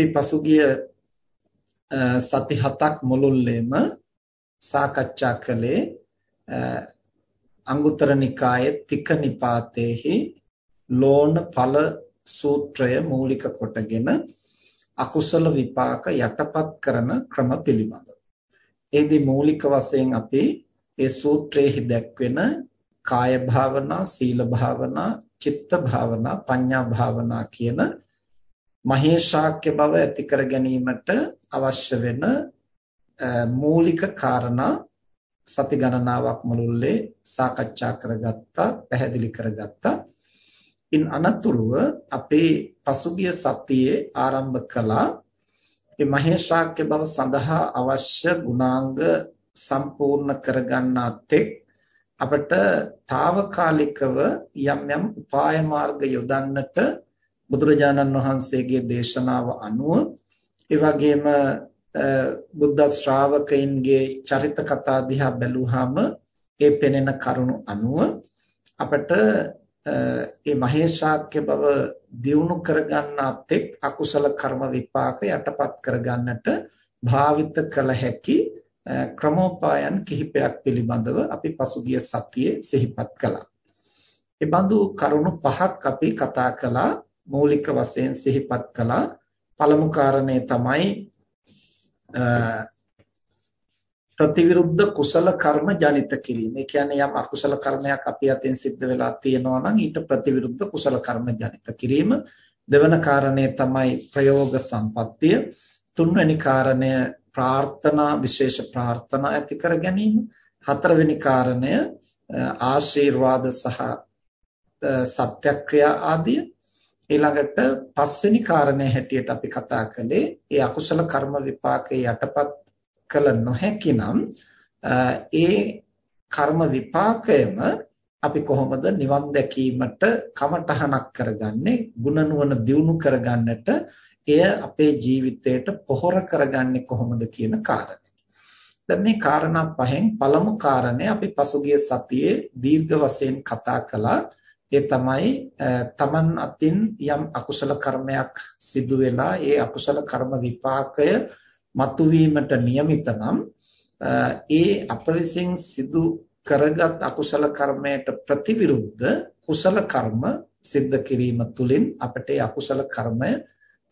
අපි පසුගිය සති හතක් මුළුල්ලේම සාකච්ඡා කළේ අංගුත්තර නිකායේ තික නිපාතේහි ලෝණ ඵල සූත්‍රය මූලික කොටගෙන අකුසල විපාක යටපත් කරන ක්‍රම පිළිබඳව. එෙහිදී මූලික වශයෙන් අපි ඒ සූත්‍රයේහි දැක්වෙන කාය භාවනා, සීල භාවනා, චිත්ත භාවනා, පඤ්ඤා භාවනා කියන මහේශාක්‍ය බව ඇති කර ගැනීමට අවශ්‍ය වෙන මූලික කාරණා සති ගණනාවක් මුළුල්ලේ සාකච්ඡා කරගත්තා පැහැදිලි කරගත්තා. ඉන් අනතුරුව අපේ පසුගිය සතියේ ආරම්භ කළා. මේ මහේශාක්‍ය බව සඳහා අවශ්‍ය ගුණාංග සම්පූර්ණ කරගන්නා තෙක් අපට తాවකාලිකව යම් යම් උපාය මාර්ග යොදන්නට බුදුරජාණන් වහන්සේගේ දේශනාව අනුව ඒ වගේම බුද්ධ ශ්‍රාවකයින්ගේ චරිත කතා දිහා බැලුවාම ඒ පෙනෙන කරුණු අනුව අපට ඒ මහේශාක්‍ය බව දියුණු කරගන්නා තෙක් අකුසල කර්ම විපාක යටපත් කරගන්නට භාවිත කළ හැකි ක්‍රමෝපායන් කිහිපයක් පිළිබඳව අපි පසුගිය සතියේ සිහිපත් කළා. ඒ බඳු කරුණු පහක් අපි කතා කළා මූලික වශයෙන් සිහිපත් කළා. පළමු කාරණය තමයි ප්‍රතිවිරුද්ධ කුසල කර්ම ජනිත කිරීම. ඒ කියන්නේ යම් අකුසල කර්මයක් අපි අතින් සිද්ධ වෙලා තියෙනවා නම් ඊට ප්‍රතිවිරුද්ධ කුසල කර්ම ජනිත කිරීම. දෙවන කාරණය තමයි ප්‍රයෝග සම්පත්තිය. තුන්වෙනි කාරණය ප්‍රාර්ථනා විශේෂ ප්‍රාර්ථනා ඇති කර ගැනීම. හතරවෙනි කාරණය ආශීර්වාද සහ සත්‍යක්‍රියා ආදිය ඊළඟට පස්වෙනි කාරණය හැටියට අපි කතා කළේ ඒ අකුසල කර්ම විපාකේ යටපත් කළ නොහැකි නම් ඒ කර්ම විපාකයම අපි කොහොමද නිවන් දැකීමට කමටහනක් කරගන්නේ ගුණ නුවණ දියුණු කරගන්නට එය අපේ ජීවිතයට පොහොර කරගන්නේ කොහොමද කියන කාරණය. දැන් මේ කාරණා පහෙන් පළමු කාරණය අපි පසුගිය සතියේ දීර්ඝ වශයෙන් කතා කළා ඒ තමයි තමන් අතින් යම් අකුසල කර්මයක් සිදු වෙලා ඒ අකුසල කර්ම විපාකය මතුවීමට નિયમિત නම් ඒ අප විසින් සිදු කරගත් අකුසල කර්මයට ප්‍රතිවිරුද්ධ කුසල කර්ම සිද්ධ කිරීම තුළින් අපට ඒ අකුසල කර්මය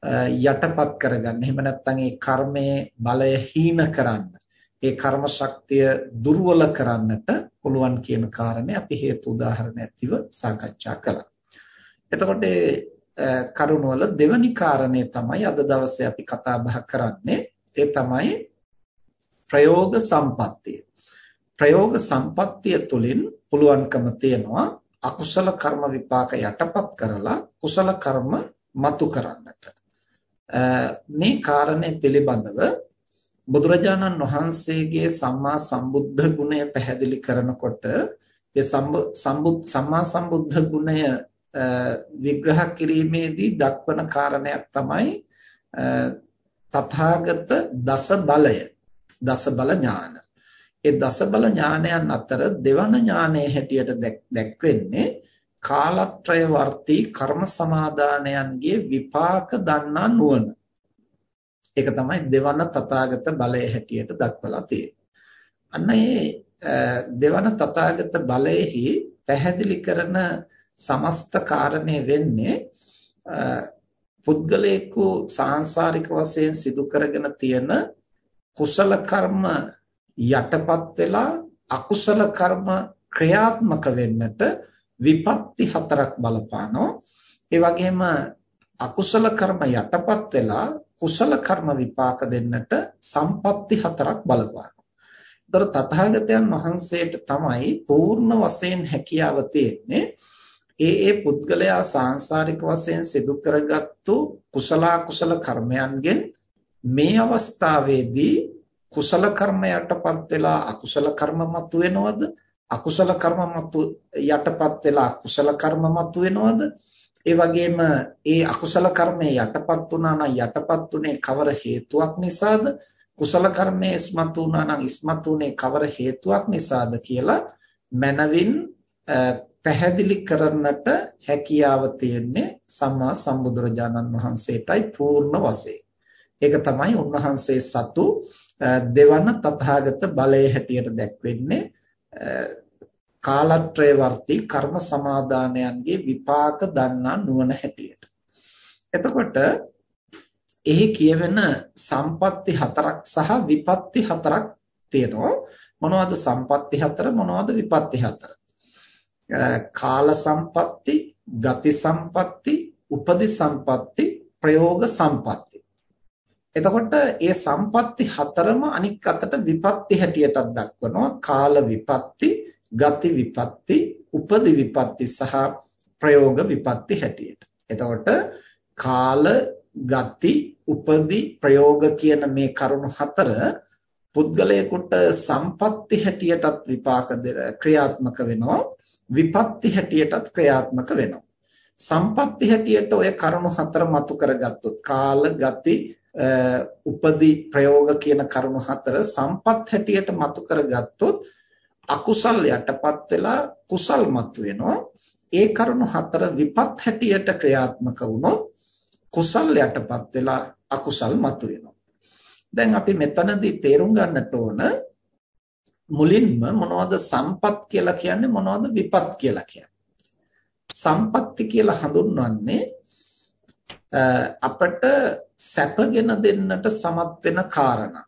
යටපත් කරගන්න. එහෙම නැත්නම් ඒ කර්මයේ බලය හීන කරන්න. ඒ කර්ම ශක්තිය දුර්වල කරන්නට පුළුවන් කියන කාරණේ අපි හේතු උදාහරණ ඇතිව සාකච්ඡා කළා. එතකොට කරුණවල දෙවැනි කාරණේ තමයි අද දවසේ අපි කතා බහ කරන්නේ. ඒ තමයි ප්‍රයෝග සම්පත්තිය. ප්‍රයෝග සම්පත්තිය තුළින් පුළුවන්කම තියනවා අකුසල කර්ම විපාක යටපත් කරලා කුසල කර්ම මතු කරන්නට. මේ කාරණේ පිළිබඳව බුදුරජාණන් වහන්සේගේ සම්මා සම්බුද්ධ ගුණය පැහැදිලි කරනකොට ඒ සම්මා සම්බුද්ධ ගුණය විග්‍රහ කිරීමේදී දක්වන කාරණයක් තමයි තථාගත දස බලය දස බල ඥාන. ඒ දස බල ඥානයන් අතර දෙවන ඥානයේ හැටියට දැක්වෙන්නේ කාලත්‍රය වර්ති කර්ම සමාදානයන්ගේ විපාක දන්නා නුවණ. ඒක තමයි දෙවන තථාගත බලය හැටියට දක්වලා තියෙන්නේ. අන්න ඒ දෙවන තථාගත බලයෙහි පැහැදිලි කරන සමස්ත කාරණේ වෙන්නේ පුද්ගලයෙකු සාංශාරික වශයෙන් සිදු කරගෙන තියෙන කුසල කර්ම යටපත් වෙලා අකුසල කර්ම ක්‍රියාත්මක වෙන්නට විපත්ති හතරක් බලපානවා ඒ වගේම අකුසල කර්ම යටපත් වෙලා කුසල කර්ම විපාක දෙන්නට සම්පatti හතරක් බලපානවා. ඒතර තථාගතයන් වහන්සේට තමයි පූර්ණ වශයෙන් හැකියාව තියෙන්නේ. ඒ ඒ පුද්ගලයා සාංශාරික වශයෙන් සිදු කරගත්තු කුසල කුසල කර්මයන්ගෙන් මේ අවස්ථාවේදී කුසල කර්ම යටපත් වෙලා අකුසල කර්ම මතුවෙනවද? අකුසල කර්ම මතු යටපත් වෙලා කුසල කර්ම මතුවෙනවද? ඒ වගේම ඒ අකුසල කර්මයේ යටපත් වුණා නම් යටපත් උනේ කවර හේතුවක් නිසාද කුසල කර්මයේ ඉස්මතු වුණා නම් ඉස්මතු උනේ කවර හේතුවක් නිසාද කියලා මනවින් පැහැදිලි කරන්නට හැකියාව තියෙන්නේ සම්මා සම්බුදුරජාණන් වහන්සේටයි පූර්ණ වශයෙන්. ඒක තමයි උන්වහන්සේ සතු දෙවන තථාගත බලයේ හැටියට දැක්වෙන්නේ කාලත්‍රය වර්ති කර්ම සමාදානයන්ගේ විපාක දන්නා නුවණ හැටියට. එතකොට එහි කියවෙන සම්පatti හතරක් සහ විපatti හතරක් තියෙනවා. මොනවද සම්පatti හතර මොනවද විපatti හතර? කාල සම්පatti, ගති සම්පatti, උපදි සම්පatti, ප්‍රයෝග සම්පatti. එතකොට මේ සම්පatti හතරම අනික් අතට විපatti හැටියටත් දක්වනවා. කාල විපatti, ගති විපatti, උපදි විපatti සහ ප්‍රයෝග විපatti හැටියට. එතකොට කාල, ගති, උපදි, ප්‍රයෝග කියන මේ කරුණු හතර පුද්ගලයෙකුට සම්පatti හැටියටත් විපාක ක්‍රියාත්මක වෙනවා විපatti හැටියටත් ක්‍රියාත්මක වෙනවා සම්පatti හැටියට ඔය කරුණු හතර මතු කරගත්තොත් කාල ගති උපදි ප්‍රයෝග කියන කරුණු හතර සම්පත් හැටියට මතු කරගත්තොත් අකුසල් යටපත් වෙලා කුසල් මතු වෙනවා. ඒ කරුණු හතර විපත් හැටියට ක්‍රියාත්මක වුණොත් කුසල් යටපත් වෙලා අකුසල් මතු වෙනවා. දැන් අපි මෙතනදී තේරුම් ගන්නට ඕන මුලින්ම මොනවද සම්පත් කියලා කියන්නේ මොනවද විපත් කියලා කියන්නේ? සම්පත්ති කියලා හඳුන්වන්නේ අපට සැපගෙන දෙන්නට සමත් වෙන කාරණා.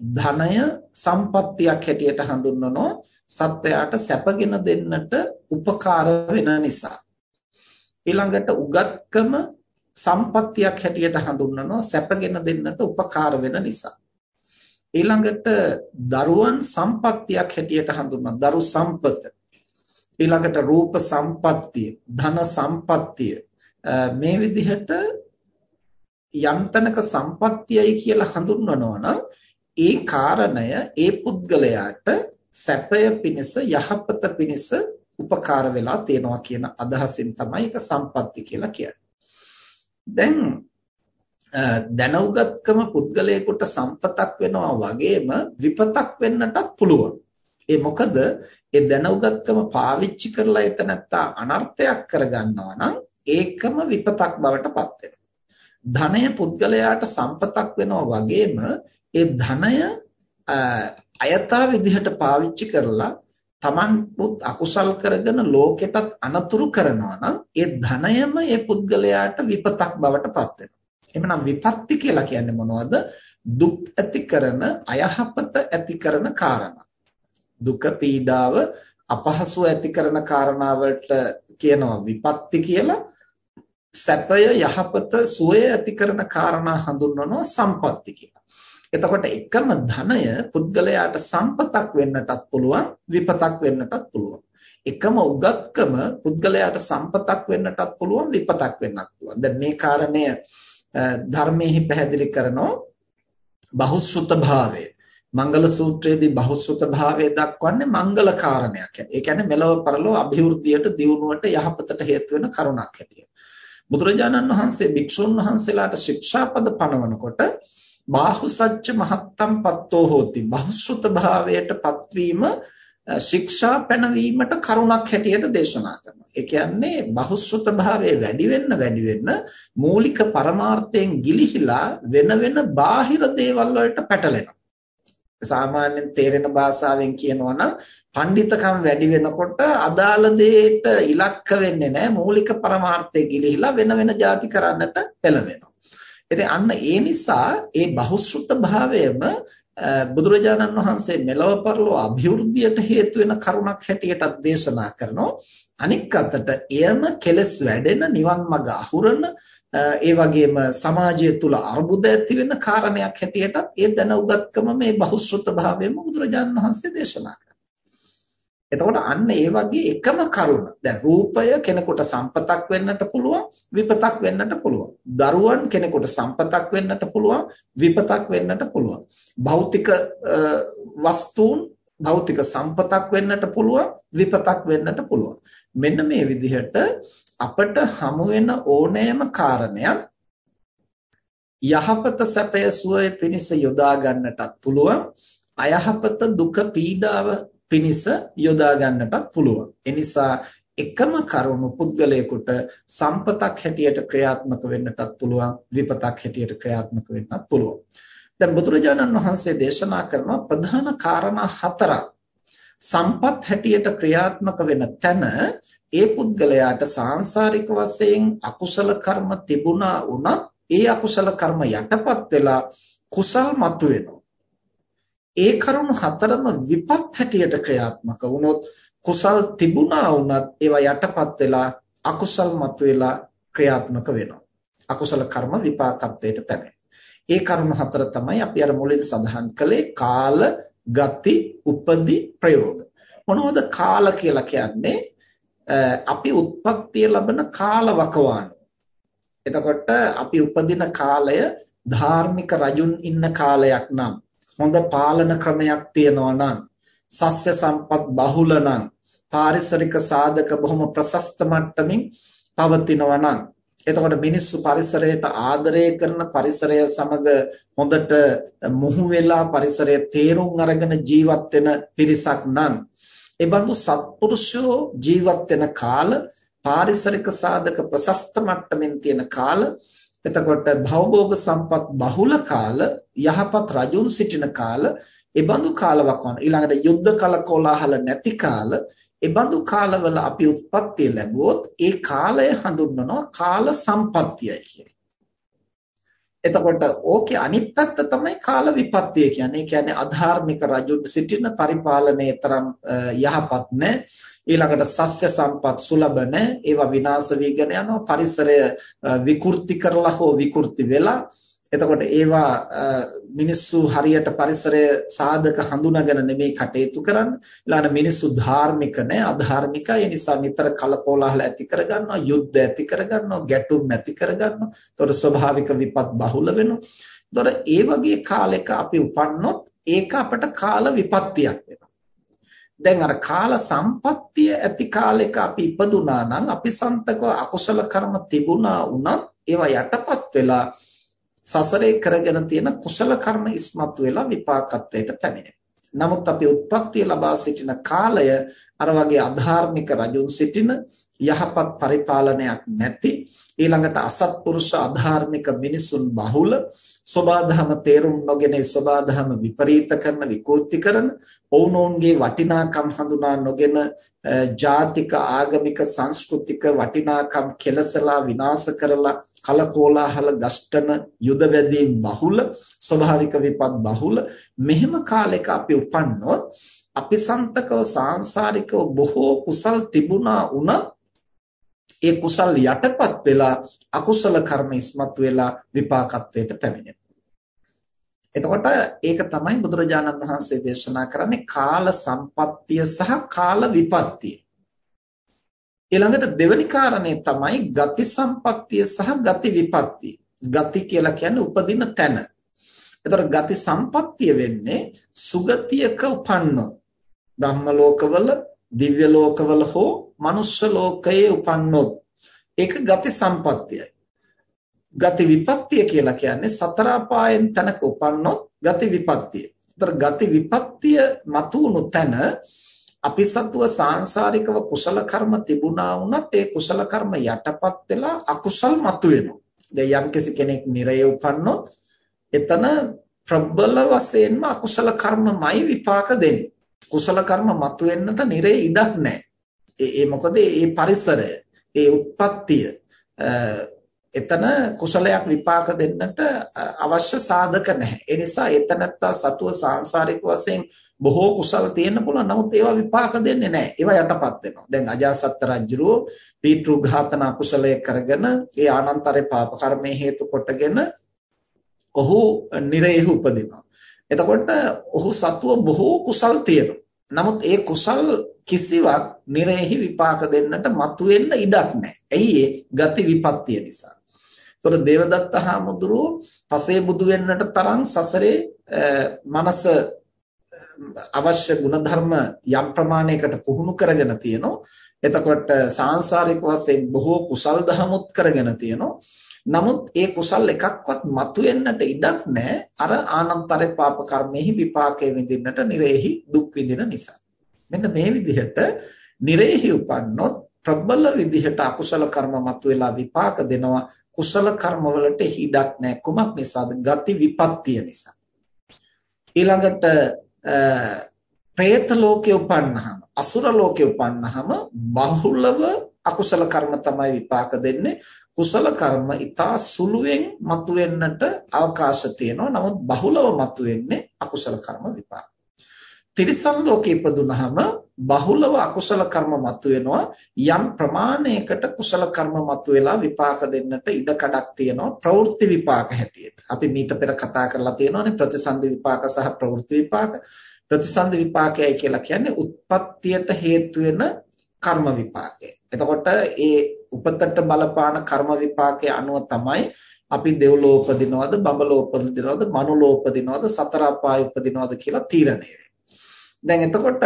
ධනය සම්පත්තියක් හැටියට හඳුන්වනෝ සත්වයාට සැපගෙන දෙන්නට උපකාර වෙන නිසා ඊළඟට උගත්කම සම්පත්තියක් හැටියට හඳුන්වනවා සැපගෙන දෙන්නට උපකාර වෙන නිසා. ඊළඟට දරුවන් සම්පත්තියක් හැටියට හඳුන්වනවා දරු සම්පත. ඊළඟට රූප සම්පත්තිය, ධන සම්පත්තිය මේ විදිහට යම්තනක සම්පත්තියයි කියලා හඳුන්වනවා නම් ඒ කාරණය ඒ පුද්ගලයාට සැපය පිණිස යහපත පිණිස උපකාර වෙලා තියෙනවා කියන අදහසින් තමයි ඒක සම්පත්ති කියලා කියන්නේ. දැන් දැනුගත්කම පුද්ගලයෙකුට සම්පතක් වෙනවා වගේම විපතක් වෙන්නටත් පුළුවන්. ඒ මොකද ඒ දැනුගත්කම පාවිච්චි කරලා එතනත්තා අනර්ථයක් කරගන්නවා නම් ඒකම විපතක් බවට පත් ධනය පුද්ගලයාට සම්පතක් වෙනවා වගේම ඒ ධනය අයථා විදිහට පාවිච්චි කරලා Tamanුත් අකුසල් කරගෙන ලෝකෙටත් අනතුරු කරනවා නම් ඒ ධනයම ඒ පුද්ගලයාට විපතක් බවට පත් වෙනවා. එහෙනම් විපත්ති කියලා කියන්නේ මොනවද? දුක් ඇති කරන අයහපත ඇති කරන කාරණා. දුක පීඩාව අපහසු ඇති කරන කාරණාවලට කියනවා විපත්ති කියලා. සැපය යහපත සුවය ඇති කරන කාරණා හඳුන්වනවා සම්පත්ති කියලා. එතකොට එකම ධනය පුද්ගලයාට සම්පතක් වෙන්නටත් පුළුවන් විපතක් වෙන්නටත් පුළුවන්. එකම උගත්කම පුද්ගලයාට සම්පතක් වෙන්නටත් පුළුවන් විපතක් වෙන්නත් පුළුවන්. දැන් මේ කාරණය ධර්මයේ පැහැදිලි කරනෝ බහුසුත භාවය. මංගල සූත්‍රයේදී බහුසුත භාවය දක්වන්නේ මංගල කාරණයක්. ඒ කියන්නේ මෙලව පරලෝ અભිවෘද්ධියට දියුණුවට යහපතට හේතු වෙන කරුණක් හැටියට. බුදුරජාණන් වහන්සේ භික්ෂුන් වහන්සේලාට ශික්ෂාපද පනවනකොට බාහුසච්ච මහත්තම් පත්තෝ හෝති බහුශෘත භාවයට පත්වීම ශික්ෂා පැනවීමට කරුණක් හැටියට දේශනා කරනවා. ඒ කියන්නේ බහුශෘත භාවයේ වැඩි වෙන්න වැඩි වෙන්න මූලික පරමාර්ථයෙන් ගිලිහිලා වෙන වෙන බාහිර දේවල් වලට පැටලෙනවා. සාමාන්‍යයෙන් තේරෙන භාෂාවෙන් කියනවා නම් පඬිතකම් වැඩි වෙනකොට අදාළ දෙයට ඉලක්ක වෙන්නේ නැහැ මූලික පරමාර්ථයේ ගිලිහිලා වෙන වෙන ಜಾති කරන්නට පෙළඹෙනවා. ඉතින් අන්න ඒ නිසා ඒ බහුශෘත භාවයම බුදුරජාණන් වහන්සේ මෙලව පරලෝ અભිවෘද්ධියට හේතු වෙන කරුණක් හැටියටත් දේශනා කරනවා. අනික් අතට එයම කෙලස් වැඩෙන නිවන් මඟ අහුරන ඒ වගේම සමාජය තුල අර්බුද ඇති වෙන කාරණයක් හැටියටත් ඒ දැන උගත්කම මේ බහුශෘත භාවයම බුදුරජාණන් වහන්සේ දේශනා කරනවා. එතකොට අන්න ඒ වගේ එකම කරුණ. දැන් රූපය කෙනෙකුට සම්පතක් වෙන්නට පුළුවන් විපතක් වෙන්නට පුළුවන්. දරුවන් කෙනෙකුට සම්පතක් වෙන්නට පුළුවන් විපතක් වෙන්නට පුළුවන්. භෞතික වස්තුන් භෞතික සම්පතක් වෙන්නට පුළුවන් විපතක් වෙන්නට පුළුවන්. මෙන්න මේ විදිහට අපට හමු වෙන ඕනෑම කාරණයක් යහපත සැපය සුවය පිණිස යොදා ගන්නටත් පුළුවන්. අයහපත දුක පීඩාව පිනිස යොදා ගන්නටත් පුළුවන්. ඒ නිසා එකම කරුණු පුද්ගලයෙකුට සම්පතක් හැටියට ක්‍රියාත්මක වෙන්නටත් පුළුවන් විපතක් හැටියට ක්‍රියාත්මක වෙන්නත් පුළුවන්. දැන් බුදුරජාණන් වහන්සේ දේශනා කරන ප්‍රධාන කාරණා හතරක් සම්පත් හැටියට ක්‍රියාත්මක වෙන තැන ඒ පුද්ගලයාට සාංශාරික වශයෙන් අකුසල කර්ම තිබුණා වුණත් ඒ අකුසල කර්ම යටපත් වෙලා කුසල් මතුවෙනවා. ඒ කරුණු හතරම විපත් හැටියට ක්‍රියාත්මක වුණොත් කුසල් තිබුණා වුණත් ඒවා යටපත් වෙලා අකුසල් මතුවෙලා ක්‍රියාත්මක වෙනවා. අකුසල කර්ම විපාකත්වයට පැමිණෙනවා. ඒ කරුණු හතර තමයි අපි අර මුලින් සඳහන් කළේ කාල, ගති, උපදි, ප්‍රයෝග. මොනවද කාල කියලා කියන්නේ? අපි උත්පත්තිය ලබන කාලවකවානුව. එතකොට අපි උපදින කාලය ධාර්මික රජුන් ඉන්න කාලයක් නම් හොඳ පාලන ක්‍රමයක් තියෙනවා නම් සස්්‍ය සම්පත් බහුල නම් පාරිසරික සාධක බොහොම ප්‍රශස්ත මට්ටමින් පවතිනවා නම්. එතකොට මිනිස්සු පරිසරයට ආදරය කරන පරිසරය සමග හොඳට මුහු වෙලා පරිසරය තේරුම් අරගෙන ජීවත් වෙන පිරිසක් නම් ඒ බඳු සත්පුරුෂයෝ ජීවත් වෙන කාල පාරිසරික සාධක ප්‍රශස්ත මට්ටමින් තියෙන කාල එතකොට භවභෝග සම්පත් බහුල කාල යහපත් රජුන් සිටින කාල එබඳු කාලවකවන ඊළඟට යුද්ධ කල කොලාහල නැති කාල එබඳු කාලවල අපි උත්පත්ති ලැබුවොත් ඒ කාලය හඳුන්වනවා කාල සම්පත්තියයි කියලා. එතකොට ඕකේ අනිත් පැත්ත තමයි කාල විපත්තිය කියන්නේ. ඒ කියන්නේ අධාර්මික රජුන් සිටින පරිපාලනයේ තරම් යහපත් නැහැ. ඊළඟට සස්්‍ය සම්පත් සුලභ නැහැ. ඒවා විනාශ වීගෙන යනවා. පරිසරය විකෘති කරලා හෝ විකෘති වෙලා එතකොට ඒවා මිනිස්සු හරියට පරිසරය සාධක හඳුනාගෙන නෙමෙයි කටයුතු කරන්නේ. ඊළඟ මිනිස්සු ධාර්මික නැහැ, අධාර්මිකයි. ඒ නිසා නිතර කලකෝලහල ඇති කරගන්නවා, යුද්ධ ඇති කරගන්නවා, ගැටුම් ඇති කරගන්නවා. එතකොට ස්වභාවික විපත් බහුල වෙනවා. එතකොට ඒ වගේ කාලයක අපි උපන්නොත් ඒක අපට කාල විපත්තියක් වෙනවා. දැන් අර කාල සම්පත්තිය ඇති කාලයක අපි ඉපදුනා නම් අපි සන්තකව අකුසල කර්ම තිබුණා වුණත් ඒවා යටපත් වෙලා සසරේ කරගෙන තියෙන කුසල කර්ම ඉස්මතු වෙලා විපාකත්වයට පැමිණෙනවා. නමුත් අපි උත්පත්ති ලබා සිටින කාලය අර වගේ අධාර්මික රජුන් සිටින යහපත් පරිපාලනයක් නැති ඊළඟට අසත්පුරුෂ අධාර්මික මිනිසුන් බහුල සබාධම තේරුම් නොගෙන සබාධම විපරීත කරන විකෘති කරන ඔවුනොවුන්ගේ වටිනාකම් හඳුනා නොගෙන ජාතික ආගමික සංස්කෘතික වටිනාකම් කෙලසලා විනාශ කරලා කලකෝලාහල ගස්ඨන යුද වැදීම් බහුල ස්වභාවික විපත් බහුල. මෙහෙම කාලයක අපි උපන්නොත් අපි සන්තකව සාංශාරිකව බොහෝ කුසල් තිබුණා වුණත් ඒ කුසල් යටපත් වෙලා අකුසල කර්ම ඉස්මතු වෙලා විපාකත්වයට පැමිණෙනවා. එතකොට ඒක තමයි බුදුරජාණන් වහන්සේ දේශනා කරන්නේ කාල සම්පත්තිය සහ කාල විපත්තිය. ඊළඟට දෙවෙනි කාරණේ තමයි ගති සම්පත්තිය සහ ගති විපත්තිය. ගති කියලා කියන්නේ උපදින තැන. එතකොට ගති සම්පත්තිය වෙන්නේ සුගතියක උපන්නොත් බ්‍රහ්ම ලෝකවල දිව්‍ය ලෝකවල හෝ මනුෂ්‍ය ලෝකයේ උපන්නොත් ඒක ගති සම්පත්තියයි. ගති විපත්තිය කියලා කියන්නේ සතර අපායන් තැනක උපන්නොත් ගති විපත්තිය. ඒතර ගති විපත්තිය මතුණු තැන අපි සත්ව සාංශාරිකව කුසල කර්ම තිබුණා වුණත් ඒ කුසල කර්ම යටපත් වෙලා අකුසල් මතුවෙනවා. දැන් යම්කිසි කෙනෙක් නිරය උපන්නොත් එතන ප්‍රබල වශයෙන්ම අකුසල කර්මමයි විපාක දෙන්නේ. කුසල කර්ම මතුවෙන්නට නිරේ ඉඩක් නැහැ. ඒ මොකද ඒ පරිසරය, ඒ උත්පත්තිය එතන කුසලයක් විපාක දෙන්නට අවශ්‍ය සාධක නැහැ. ඒ නිසා එතනත්තා සතුව සාංශාරික වශයෙන් බොහෝ කුසල තියෙන්න පුළුවන්. නමුත් ඒවා විපාක දෙන්නේ නැහැ. ඒවා යටපත් වෙනවා. දැන් අජාසත් රජුරෝ පීතෘ ඝාතන කුසලයේ කරගෙන ඒ ආනන්තරේ පාප කර්මයේ හේතු කොටගෙන ඔහු නිරේහි උපදිනවා. එතකොට ඔහු සතුව බොහෝ කුසල් තියෙනවා. නමුත් ඒ කුසල් කිසිවක් නිරේහි විපාක දෙන්නට මතුවෙන්න ඉඩක් නැහැ. ඇයි ඒ ගති විපත්තිය නිසා. ඒතොර දේවදත්ත හාමුදුරුවෝ පසේ බුදු වෙන්නට තරම් සසරේ මනස අවශ්‍ය ಗುಣධර්ම යම් ප්‍රමාණයකට පුහුණු කරගෙන තියෙනවා. එතකොට සාංශාරික වශයෙන් බොහෝ කුසල් දහමුත් කරගෙන තියෙනවා. නමුත් ඒ කුසල් එකක්වත් මතුවෙන්නට ඉඩක් නැහැ. අර ආනන්තරේ පාප කර්මෙහි විපාකයේ විඳින්නට නිරේහි දුක් විඳින නිසා. මෙන්න මේ විදිහට නිරේහි උපන්නොත් ප්‍රබල විදිහට අකුසල කර්ම මතුවලා විපාක දෙනවා. කුසල කර්ම වලට හිඩක් නැහැ. කුමක් නිසාද? ගති විපත්තිය නිසා. ඊළඟට പ്രേත ලෝකේ උපන්නාම අසුර ලෝකේ උපන්නාම බහුලව අකුසල කර්ම තමයි විපාක දෙන්නේ කුසල කර්ම ඊතා සුළුවෙන් මතුවෙන්නට අවකාශ තියෙනවා නමුත් බහුලව මතුවෙන්නේ අකුසල කර්ම විපාක තිරිසන් ලෝකේ ඉපදුනහම බහුලව අකුසල කර්ම මතුවෙනවා යම් ප්‍රමාණයකට කුසල කර්ම මතුවලා විපාක දෙන්නට ඉඩ කඩක් තියෙනවා ප්‍රවෘත්ති විපාක හැටියට. අපි මීට පෙර කතා කරලා තියෙනවානේ ප්‍රතිසන්දි විපාක සහ ප්‍රවෘත්ති විපාක. ප්‍රතිසන්දි විපාකයයි කියලා කියන්නේ උත්පත්තියට හේතු වෙන කර්ම විපාකය. එතකොට ඒ උපතට බලපාන කර්ම විපාකයේ අනුව තමයි අපි දෙව්ලෝ උපදිනවද, බඹලෝ උපදිනවද, මනුලෝ උපදිනවද, සතර අපාය උපදිනවද කියලා තීරණය දැන් එතකොට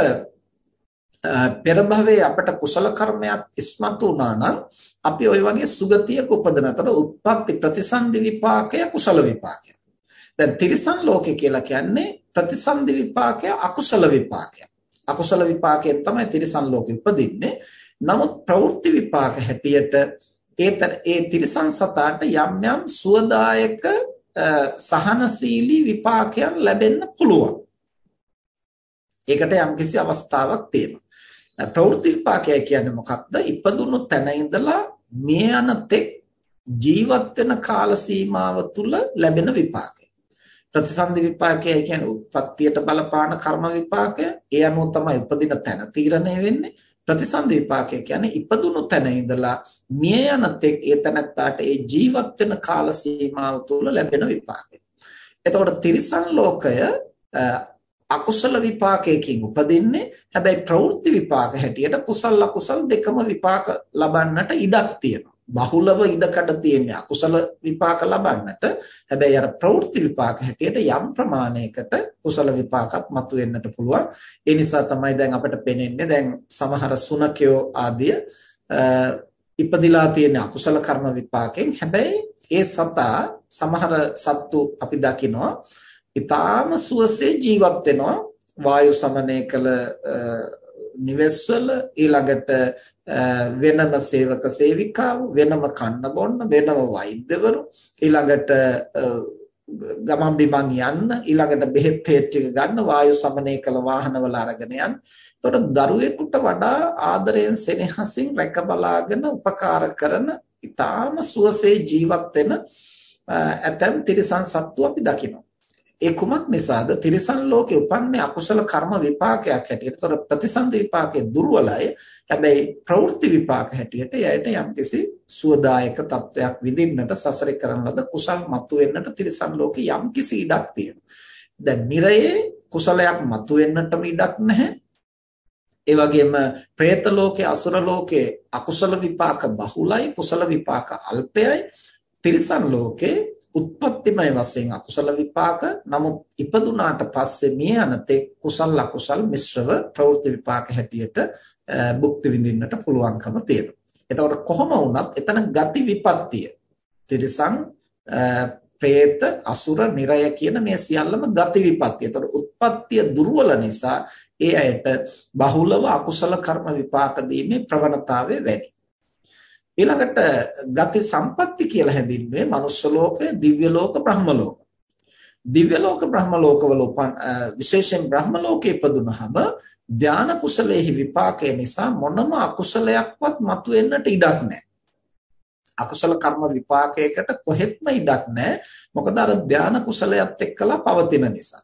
පෙර භවයේ අපට කුසල කර්මයක් ඉස්මතු වුණා නම් අපි ওই වගේ සුගතියක උපදිනතර උත්පත්ති ප්‍රතිසන්දි විපාකය කුසල විපාකය. දැන් තිරිසන් ලෝකේ කියලා කියන්නේ ප්‍රතිසන්දි විපාකය අකුසල විපාකය. අකුසල විපාකයෙන් තමයි තිරිසන් ලෝකෙ උපදින්නේ. නමුත් ප්‍රවෘත්ති විපාක හැටියට ඒ ඒ තිරිසන් සතාට යම් යම් සුවදායක සහනශීලී විපාකයන් ලැබෙන්න පුළුවන්. ඒකට යම්කිසි අවස්ථාවක් තියෙනවා. ප්‍රවෘත්ති විපාකය කියන්නේ මොකක්ද? ඉපදුණු තැන ඉඳලා මේ යන තෙක් ජීවත් වෙන කාල සීමාව තුල ලැබෙන විපාකය. ප්‍රතිසන්දි විපාකය කියන්නේ උත්පත්තියට බලපාන කර්ම විපාකය. ඒ අනුව තමයි උපදින තැන තීරණය වෙන්නේ. ප්‍රතිසන්දි විපාකය කියන්නේ ඉපදුණු තැන ඉඳලා මිය යන තෙක් ඒ තැනත්තාට ඒ ජීවත් වෙන කාල සීමාව තුල ලැබෙන විපාකය. එතකොට තිරිසන් ලෝකය අකුසල විපාකයකින් උපදින්නේ හැබැයි ප්‍රවෘත්ති විපාක හැටියට කුසල අකුසල් දෙකම විපාක ලබන්නට ඉඩක් තියෙනවා. බහුලව ඉඩකඩ තියෙන්නේ අකුසල විපාක ලබන්නට. හැබැයි අර ප්‍රවෘත්ති විපාක හැටියට යම් ප්‍රමාණයකට කුසල විපාකත් මතුවෙන්නට පුළුවන්. ඒ නිසා තමයි දැන් අපිට පේන්නේ දැන් සමහර සුනකයෝ ආදිය ඉපදිලා තියෙන අකුසල කර්ම විපාකෙන් හැබැයි ඒ සතා සමහර සත්තු අපි දකිනවා ඊටාම සුවසේ ජීවත් වෙනවා වායු සමනය කළ නිවෙස්වල ඊළඟට වෙනම සේවක සේවිකාව වෙනම කන්න බොන්න වෙනම වෛද්‍යවරු ඊළඟට ගමන් බිමන් යන්න ඊළඟට බෙහෙත් ටික ගන්න වායු සමනය කළ වාහනවල අරගෙන යන්න. එතකොට දරුවෙකුට වඩා ආදරයෙන් සෙනෙහසින් රැක බලාගෙන උපකාර කරන ඊටාම සුවසේ ජීවත් වෙන ඇතැම් තිරිසන් සත්තු අපි දකිනවා. ඒ කුමක් නිසාද? තිරිසන් ලෝකේ උපන්නේ අකුසල කර්ම විපාකයක් හැටියට. ඒතර ප්‍රතිසන්ද විපාකයේ දුර්වලයි. හැබැයි ප්‍රවෘත්ති විපාක හැටියට එයට යම්කිසි සුවදායක තත්වයක් විඳින්නට සසරේ කරන ලද කුසල් මතුවෙන්නට තිරිසන් ලෝකේ යම්කිසි ඉඩක් තියෙනවා. දැන් නිරයේ කුසලයක් මතුවෙන්නටම ඉඩක් නැහැ. ඒ වගේම പ്രേත ලෝකේ අසුර ලෝකේ අකුසල විපාක බහුලයි කුසල විපාක අල්පයයි තිරිසන් ලෝකේ උත්පත්තිමය වශයෙන් අකුසල විපාක නමුත් ඉපදුනාට පස්සේ මිය යනතේ කුසල අකුසල් මිශ්‍රව ප්‍රවෘත්ති විපාක හැටියට භුක්ති විඳින්නට පුළුවන්කම තියෙනවා. එතකොට කොහොම වුණත් එතන ගති විපත්තිය තිරසං പ്രേත අසුර නිරය කියන මේ සියල්ලම ගති විපත්තිය. එතකොට උත්පත්තිය දුර්වල නිසා ඒ අයට බහුලව අකුසල කර්ම විපාක දීමේ ප්‍රවණතාවය වැඩි. ඊළඟට ගති සම්පatti කියලා හැඳින්වෙන්නේ මනුස්ස ලෝකය, දිව්‍ය ලෝක, බ්‍රහ්ම ලෝක. දිව්‍ය ලෝක බ්‍රහ්ම ලෝකවල උපන් විශේෂයෙන් බ්‍රහ්ම ලෝකේ ඉපදුනහම ධාන කුසලයේ විපාකය නිසා මොනම අකුසලයක්වත් මතුවෙන්නට ඉඩක් නැහැ. අකුසල කර්ම විපාකයකට කොහෙත්ම ඉඩක් නැහැ. මොකද අර ධාන කුසලයත් එක්කලා පවතින නිසා.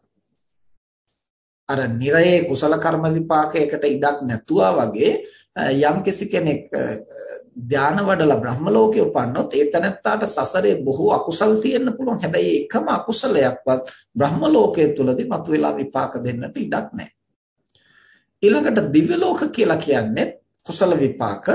අර නිරයේ කුසල කර්ම විපාකයකට ඉඩක් නැතුවා වගේ යම් කෙනෙක් ධාන වඩලා බ්‍රහ්ම ලෝකේ උපන්නොත් ඒ තැනත්තාට සසරේ බොහෝ අකුසල් තියෙන්න පුළුවන්. හැබැයි එකම අකුසලයක්වත් බ්‍රහ්ම ලෝකයේ තුලදී මතුවලා විපාක දෙන්නට ඉඩක් නැහැ. ඊළඟට දිව්‍ය ලෝක කියලා කියන්නේ කුසල විපාක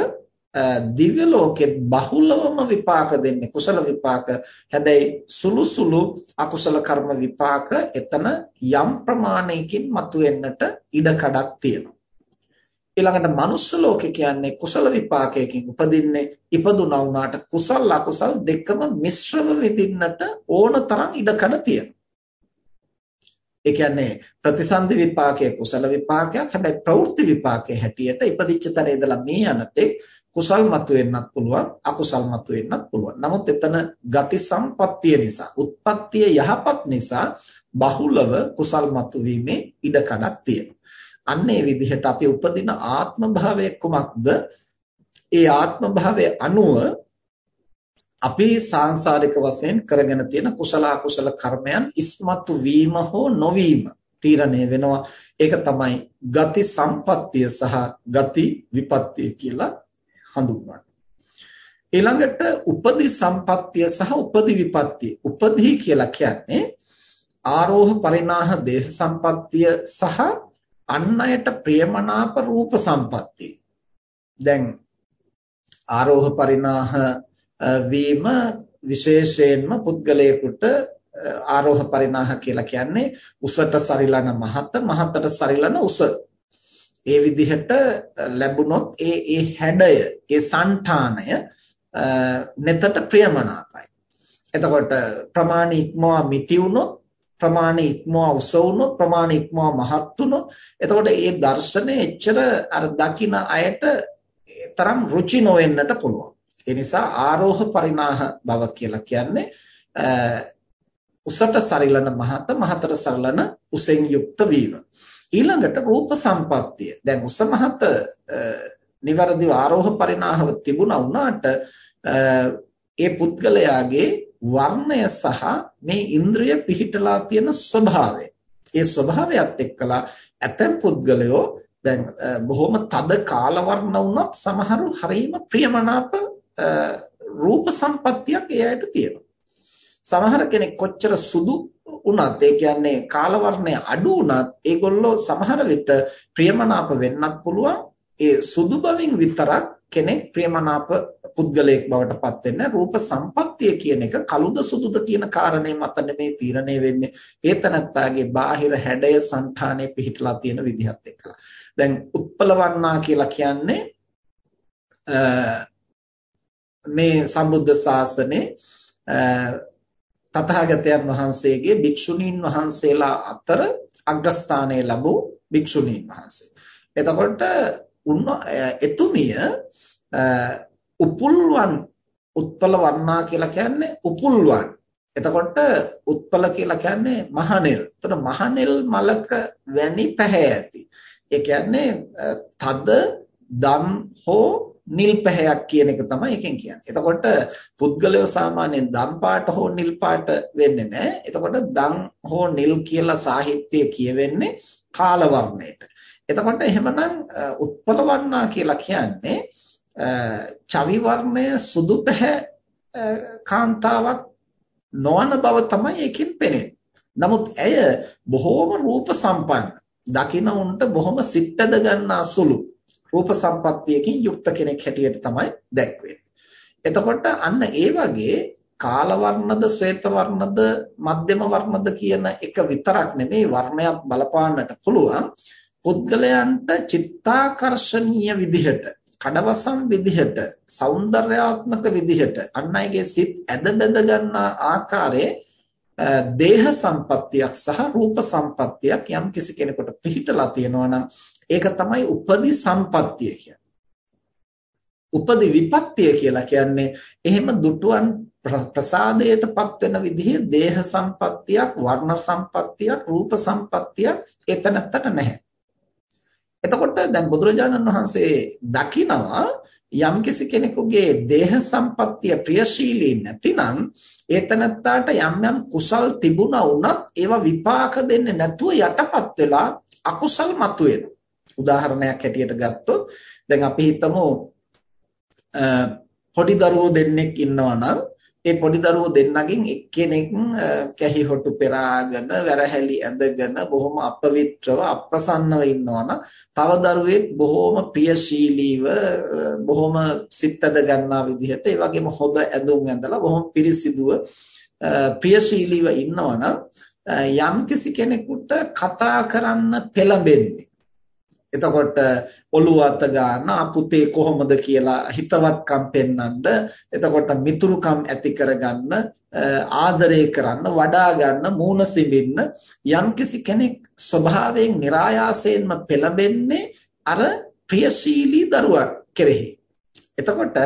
දිව්‍ය ලෝකෙත් බහුලවම විපාක දෙන්නේ කුසල විපාක. හැබැයි සුළු සුළු අකුසල කර්ම විපාක එතන යම් ප්‍රමාණයකින් මතුවෙන්නට ඉඩ කඩක් තියෙනවා. ඊළඟට මනුස්ස ලෝකේ කියන්නේ කුසල විපාකයකින් උපදින්නේ ඉපදුනා වුණාට කුසල අකුසල් දෙකම මිශ්‍රව විඳින්නට ඕන තරම් ඉඩකඩ තියෙනවා. ඒ කියන්නේ ප්‍රතිසන්දි විපාකයේ කුසල විපාකයක් හැබැයි ප්‍රවෘත්ති විපාකයේ හැටියට ඉපදිච්ච තැන ඉඳලා මේ යනතේ කුසල් මතුවෙන්නත් පුළුවන් අකුසල් මතුවෙන්නත් පුළුවන්. නමුත් එතන ගති සම්පත්තිය නිසා, උත්පත්තිය යහපත් නිසා බහුලව කුසල් මතුවීමේ ඉඩකඩක් තියෙනවා. අන්න ඒ විදිහට අපි උපදින ආත්ම භාවය කුමක්ද? ඒ ආත්ම භාවය අනුව අපි සාංශාරික වශයෙන් කරගෙන තියෙන කුසල අකුසල කර්මයන් ඉස්මතු වීම හෝ නොවීම තීරණය වෙනවා. ඒක තමයි ගති සම්පත්තිය සහ ගති විපත්තිය කියලා හඳුන්වන්නේ. ඊළඟට උපදි සම්පත්තිය සහ උපදි විපත්තිය. උපදි කියලා කියන්නේ ආරෝහ පරිණාහ දේශ සම්පත්තිය සහ අන් අයට ප්‍රියමනාප රූප සම්පත්තිය. දැන් ආරෝහ පරිණාහ වීම විශේෂයෙන්ම පුද්ගලයෙකුට ආරෝහ පරිණාහ කියලා කියන්නේ උසට සරිලන මහත මහතට සරිලන උස. ඒ විදිහට ලැබුණොත් ඒ ඒ හැඩය, ඒ సంతානය neතට ප්‍රියමනාපයි. එතකොට ප්‍රමාණ ඉක්මවා මිටි වුණොත් ප්‍රමාණ ඉක්මවා උස වුණොත් ප්‍රමාණ ඉක්මවා මහත් වුණොත් එතකොට ඒ දර්ශනය එච්චර අර දකින අයට තරම් රුචි නොවෙන්නට පුළුවන්. ඒ නිසා ආරෝහ පරිණාහ බව කියලා කියන්නේ උසට සරිලන මහත මහතට සරිලන උසෙන් යුක්ත වීම. ඊළඟට රූප සම්පත්තිය. දැන් උස මහත නිවැරදිව ආරෝහ පරිණාහව තිබුණා වුණාට ඒ පුද්ගලයාගේ වර්ණය සහ මේ ඉන්ද්‍රිය පිහිටලා තියෙන ස්වභාවය. ඒ ස්වභාවයත් එක්කලා ඇතැම් පුද්ගලයෝ දැන් බොහොම තද කාල වර්ණ වුණත් සමහරු හරීම ප්‍රියමනාප රූප සම්පත්තියක් ඒ ඇයට තියෙනවා. සමහර කෙනෙක් කොච්චර සුදු වුණත් ඒ කියන්නේ කාල වර්ණය අඩු වුණත් ඒගොල්ලෝ සමහර විට ප්‍රියමනාප වෙන්නත් පුළුවන්. ඒ සුදු බවින් විතරක් කෙනෙක් ප්‍රියමනාප පුද්ගලයෙක් බවට පත් වෙන්නේ රූප සම්පත්තිය කියන එක කළුද සුදුද කියන කාරණේ මත නෙමේ තීරණය වෙන්නේ ඒතනත්තාගේ බාහිර හැඩය సంతානේ පිහිටලා තියෙන විදිහත් එක්කලා දැන් උත්පලවන්නා කියලා කියන්නේ මේ සම්බුද්ධ ශාසනේ තථාගතයන් වහන්සේගේ භික්ෂුණීන් වහන්සේලා අතර අග්‍රස්ථානය ලැබූ භික්ෂුණීන් වහන්සේ. එතකොට උන් එතුමිය උපුල්වන් උත්පල වර්ණා කියලා කියන්නේ උපුල්වන්. එතකොට උත්පල කියලා කියන්නේ මහනෙල්. එතකොට මහනෙල් මලක වැනි පැහැ ඇති. ඒ කියන්නේ තද දම් හෝ නිල් පැහැයක් කියන එක තමයි එකෙන් කියන්නේ. එතකොට පුද්ගලය සාමාන්‍යයෙන් දම් පාට හෝ නිල් පාට වෙන්නේ නැහැ. එතකොට දම් හෝ නිල් කියලා සාහිත්‍යයේ කියවෙන්නේ කාල වර්ණයට. එතකොට එහෙමනම් උත්පල වර්ණා කියලා කියන්නේ චවි වර්ණය සුදු පැහැ කාන්තාවක් නොවන බව තමයි ඒකෙන් පෙනෙන්නේ. නමුත් ඇය බොහෝම රූප සම්පන්න. දකින්න උන්ට බොහොම සිත්ද ගන්නා සුළු රූප සම්පත්තියකින් යුක්ත කෙනෙක් හැටියට තමයි දැක්වෙන්නේ. එතකොට අන්න ඒ වගේ කාල වර්ණද ශ්වේත වර්ණද මධ්‍යම වර්ණද කියන එක විතරක් නෙමෙයි වර්ණයක් බලපාන්නට පුළුවන් පුද්ගලයන්ට චිත්තාකර්ෂණීය විදිහට කඩවසම් විදිහට సౌందర్యාත්මක විදිහට අන් අයගේ සිත් ඇද බැඳ ගන්නා ආකාරයේ දේහ සම්පත්තියක් සහ රූප සම්පත්තියක් යම් කිසි කෙනෙකුට පිහිටලා තියෙනවා නම් ඒක තමයි උපදි සම්පත්තිය කියන්නේ. උපදි විපත්තිය කියලා කියන්නේ එහෙම දුටුවන් ප්‍රසාදයටපත් වෙන විදිහේ දේහ සම්පත්තියක් වර්ණ සම්පත්තියක් රූප සම්පත්තියක් එතනත්තට නැහැ. එතකොට දැන් බුදුරජාණන් වහන්සේ දකිනවා යම්කිසි කෙනෙකුගේ දේහ සම්පත්තිය ප්‍රියශීලී නැතිනම් ඒතනත්තාට යම් යම් කුසල් තිබුණා වුණත් ඒවා විපාක දෙන්නේ නැතුව යටපත් වෙලා අකුසල් මතුවෙනවා. උදාහරණයක් හැටියට ගත්තොත් දැන් අපි හිතමු පොඩි දරුවෝ දෙන්නෙක් ඉන්නවා නම් ඒ පොඩි දරුවෝ දෙන්නගෙන් එක්කෙනෙක් කැහි හොටු පෙරාගෙන වැරහැලි ඇඳගෙන බොහොම අපවිත්‍රව අප්‍රසන්නව ඉන්නවනම් තව දරුවෙක් බොහොම ප්‍රියශීලීව බොහොම සිත්ද ගන්නා විදිහට ඒ වගේම හොඳ ඇඳුම් ඇඳලා බොහොම පිරිසිදුව ප්‍රියශීලීව ඉන්නවනම් යම් කිසි කෙනෙකුට කතා කරන්න පෙළඹෙන්නේ එතකොට ඔළුව අත ගන්න අපුතේ කොහොමද කියලා හිතවත්කම් පෙන්වන්න එතකොට මිතුරුකම් ඇති කරගන්න ආදරය කරන්න වඩා ගන්න මූණ සිඹින්න යම්කිසි කෙනෙක් ස්වභාවයෙන් નિરાයාසයෙන්ම පෙළඹෙන්නේ අර ප්‍රියශීලී දරුවා කෙරෙහි. එතකොට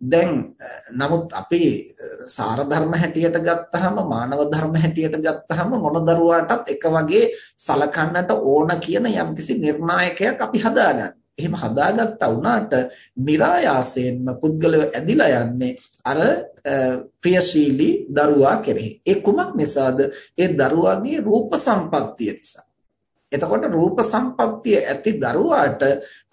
දැන් නමුත් අපි සාර ධර්ම හැටියට ගත්තාම මානව ධර්ම හැටියට ගත්තාම මොන දරුවාටත් එක වගේ සලකන්නට ඕන කියන යම්කිසි නිර්ණායකයක් අපි හදාගන්න. එහෙම හදාගත්තා වුණාට નિરાයාසයෙන්ම පුද්ගලව ඇදිලා යන්නේ අර ප්‍රියශීලී දරුවා කෙරෙහි. ඒ කුමක් නිසාද? ඒ දරුවාගේ රූප සම්පත්තිය නිසා. එතකොට රූප සම්පත්තිය ඇති දරුවාට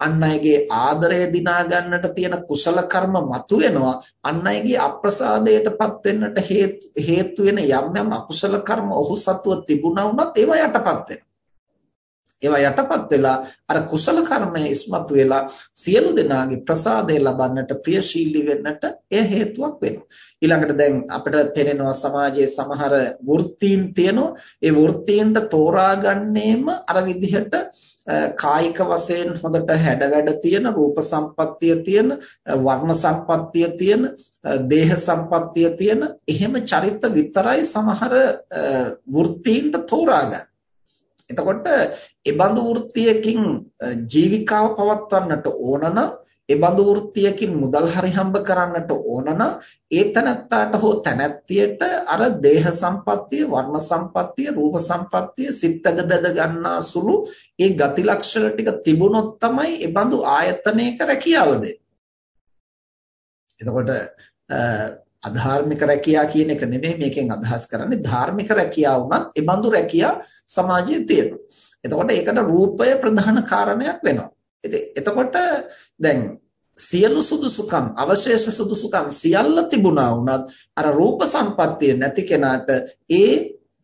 අන් අයගේ ආදරය දිනා ගන්නට තියෙන කුසල කර්ම මතුවෙනවා. අන් අයගේ අප්‍රසාදයටපත් වෙන්නට හේතු වෙන යම් යම් අකුසල කර්ම ඔහු සතුව තිබුණා වුණත් ඒවා යටපත් වෙනවා. ඒවා යටපත් වෙලා අර කුසල කර්මය ඉස්මතු වෙලා සියලු දෙනාගේ ප්‍රසාදය ලබන්නට ප්‍රියශීලී වෙන්නට එය හේතුවක් වෙනවා. ඊළඟට දැන් අපිට පේනවා සමාජයේ සමහර වෘත්තීන් තියෙනවා. ඒ වෘත්තීන්ට තෝරාගන්නේම අර විදිහට කායික වශයෙන් හොඳට හැඩවැඩ තියෙන රූප සම්පත්තිය තියෙන වර්ණ සම්පත්තිය තියෙන දේහ සම්පත්තිය තියෙන එහෙම චරිත විතරයි සමහර වෘත්තීන්ට තෝරාගන්නේ. එතකොට ඒබඳු වෘත්තියකින් ජීවිකාව පවත්වන්නට ඕන නම් ඒබඳු වෘත්තියකින් මුදල් හරි හම්බ කරන්නට ඕන නම් ඒ තනත්තාට හෝ තනත්තියට අර දේහ සම්පත්තිය, වර්ණ සම්පත්තිය, රූප සම්පත්තිය සිත්ද බෙද ගන්නා සුළු ඒ ගති ලක්ෂණ ටික තිබුණොත් තමයි ඒබඳු ආයතනයක රැකියාව දෙන්නේ. එතකොට අධාර්මික රැකියාව කියන එක නෙමෙයි මේකෙන් අදහස් කරන්නේ ධාර්මික රැකියාව උනත් ඒ බඳු රැකියාව සමාජයේ තියෙනවා. එතකොට ඒකට රූපය ප්‍රධාන කාරණයක් වෙනවා. එතකොට දැන් සියලු සුදුසුකම් අවශේෂ සුදුසුකම් සියල්ල තිබුණා වුණත් අර රූප සම්පත්තිය නැති කෙනාට ඒ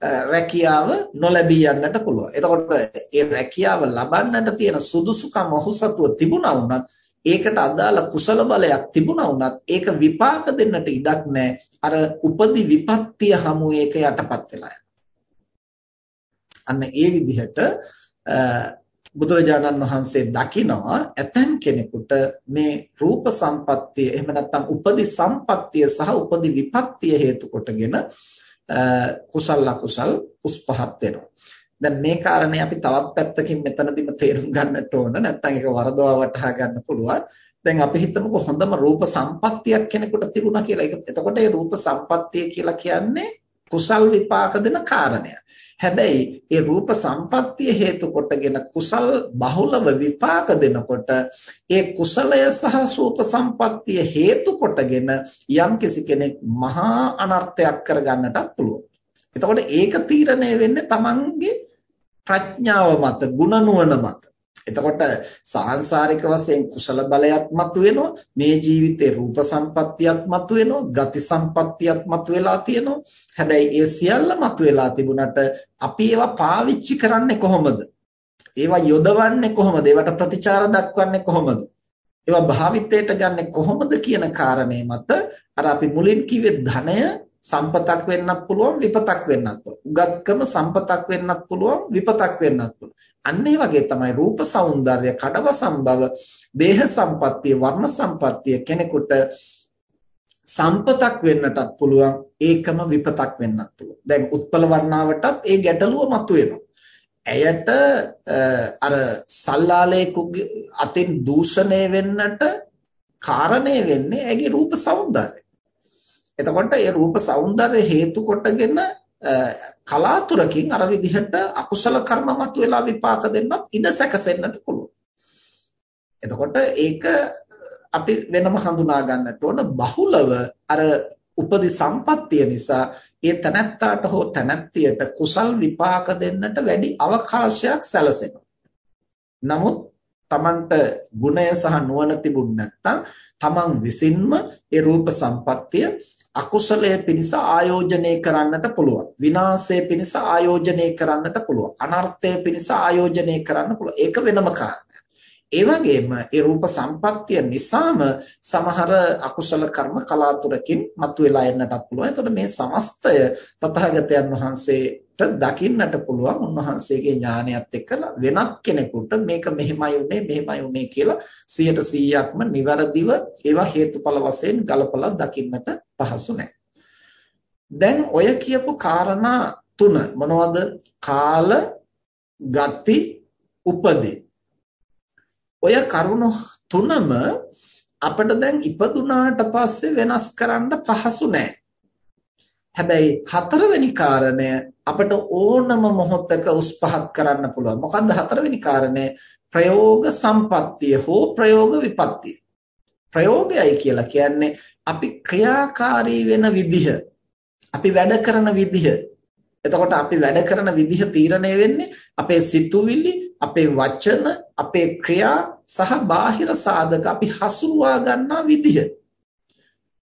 රැකියාව නොලැබී යන්නට පුළුවන්. එතකොට ඒ රැකියාව ලබන්නට තියෙන සුදුසුකම් ඔහු සතුව තිබුණා වුණත් ඒකට අදාළ කුසල බලයක් තිබුණා වුණත් ඒක විපාක දෙන්නට ඉඩක් නැහැ. අර උපදි විපත්තිය හමු ඒක යටපත් වෙලා අන්න ඒ විදිහට බුදුරජාණන් වහන්සේ දකිනවා ඇතැම් කෙනෙකුට මේ රූප සම්පත්තිය එහෙම නැත්නම් උපදි සම්පත්තිය සහ උපදි විපත්තිය හේතු කොටගෙන කුසල අකුසල් උස්පහත් වෙනවා. දැන් මේ කාරණේ අපි තවත් පැත්තකින් මෙතනදිම තේරුම් ගන්නට ඕන නැත්නම් ඒක වරදවා වටහා ගන්න පුළුවන් දැන් අපි හිතමුකෝ හොඳම රූප සම්පත්තියක් කෙනෙකුට තිබුණා කියලා. එතකොට ඒ රූප සම්පත්තිය කියලා කියන්නේ කුසල් විපාක දෙන කාරණය. හැබැයි ඒ රූප සම්පත්තිය හේතු කොටගෙන කුසල් බහුලව විපාක දෙනකොට ඒ කුසලය සහ රූප සම්පත්තිය හේතු කොටගෙන යම් කෙනෙක් මහා අනර්ථයක් කරගන්නටත් පුළුවන්. එතකොට ඒක තීරණය වෙන්නේ Tamange ප්‍රඥාව මත, ಗುಣ නුවණ මත. එතකොට සාංශාරික වශයෙන් කුසල බලයක් මතුවෙනවා මේ ජීවිතේ රූප සම්පත්තියක් මතුවෙනවා ගති සම්පත්තියක් මතුවලා තියෙනවා. හැබැයි ඒ සියල්ල මතුවලා තිබුණට අපි ඒවා පාවිච්චි කරන්නේ කොහොමද? ඒවා යොදවන්නේ කොහොමද? ඒවට ප්‍රතිචාර දක්වන්නේ කොහොමද? ඒවා භාවිතයට ගන්නෙ කොහොමද කියන කාරණේ මත අර අපි මුලින් කිව්වේ ධනය සම්පතක් වෙන්නත් පුළුවන් විපතක් වෙන්නත් පුළුවන්. උගත්කම සම්පතක් වෙන්නත් පුළුවන් විපතක් වෙන්නත් පුළුවන්. අන්න ඒ වගේ තමයි රූප సౌందර්ය, කඩව සම්භව, දේහ සම්පත්තිය, වර්ණ සම්පත්තිය කෙනෙකුට සම්පතක් වෙන්නටත් පුළුවන් ඒකම විපතක් වෙන්නත් පුළුවන්. දැන් උත්පල වර්ණාවටත් ඒ ගැටලුව මතුවෙනවා. ඇයට අර සල්ලාලේකුගේ අතින් දූෂණය වෙන්නට කාරණේ වෙන්නේ ඇගේ රූප సౌందර්ය. එතකොට ඒ රූප సౌందර්ය හේතු කොටගෙන කලාතුරකින් අර විදිහට අකුසල කර්ම මතුවලා විපාක දෙන්නත් ඉඩ සැකසෙන්නට පුළුවන්. එතකොට ඒක අපි වෙනම හඳුනා ගන්නට ඕන බහුලව අර උපදි සම්පත්තිය නිසා ඒ තනත්තාට හෝ තනත්තියට කුසල් විපාක දෙන්නට වැඩි අවකාශයක් සැලසෙනවා. නමුත් තමන්ට ගුණය සහ නුවණ තිබුණ නැත්නම් තමන් විසින්ම ඒ රූප සම්පත්තිය අකුසලයේ පිණිස ආයෝජනය කරන්නට පුළුවන්. විනාශයේ පිණිස ආයෝජනය කරන්නට පුළුවන්. අනර්ථයේ පිණිස ආයෝජනය කරන්න පුළුවන්. ඒක වෙනම කාරණයක් ඒ වගේම ඒ රූප සම්පත්තිය නිසාම සමහර අකුසල කර්ම කලාතුරකින් මතුවලා එන්නටත් පුළුවන් එතකොට මේ සමස්තය තථාගතයන් වහන්සේට දකින්නට පුළුවන් උන්වහන්සේගේ ඥානයත් එක්කලා වෙනත් කෙනෙකුට මේක මෙහෙමයි උනේ මෙහෙමයි උනේ කියලා 100%ක්ම නිවැරදිව ඒවා හේතුඵල වශයෙන් ගලපලා දකින්නට පහසු නැහැ. දැන් ඔය කියපු කාරණා තුන මොනවද? කාල, ගති, උපදී. ඔය කරුණු තුනම අපිට දැන් ඉපදුනාට පස්සේ වෙනස් කරන්න පහසු නෑ. හැබැයි හතරවෙනි කාරණය අපිට ඕනම මොහොතක උස් පහත් කරන්න පුළුවන්. මොකද්ද හතරවෙනි කාරණය? ප්‍රයෝග සම්පත්තිය හෝ ප්‍රයෝග විපත්තිය. ප්‍රයෝගයයි කියලා කියන්නේ අපි ක්‍රියාකාරී වෙන විදිහ, අපි වැඩ කරන විදිහ. එතකොට අපි වැඩ කරන විදිහ තීරණය වෙන්නේ අපේ සිතුවිලි, අපේ වචන, අපේ ක්‍රියා සහ බාහිර සාධක අපි හසුරුවා ගන්නා විදිහ.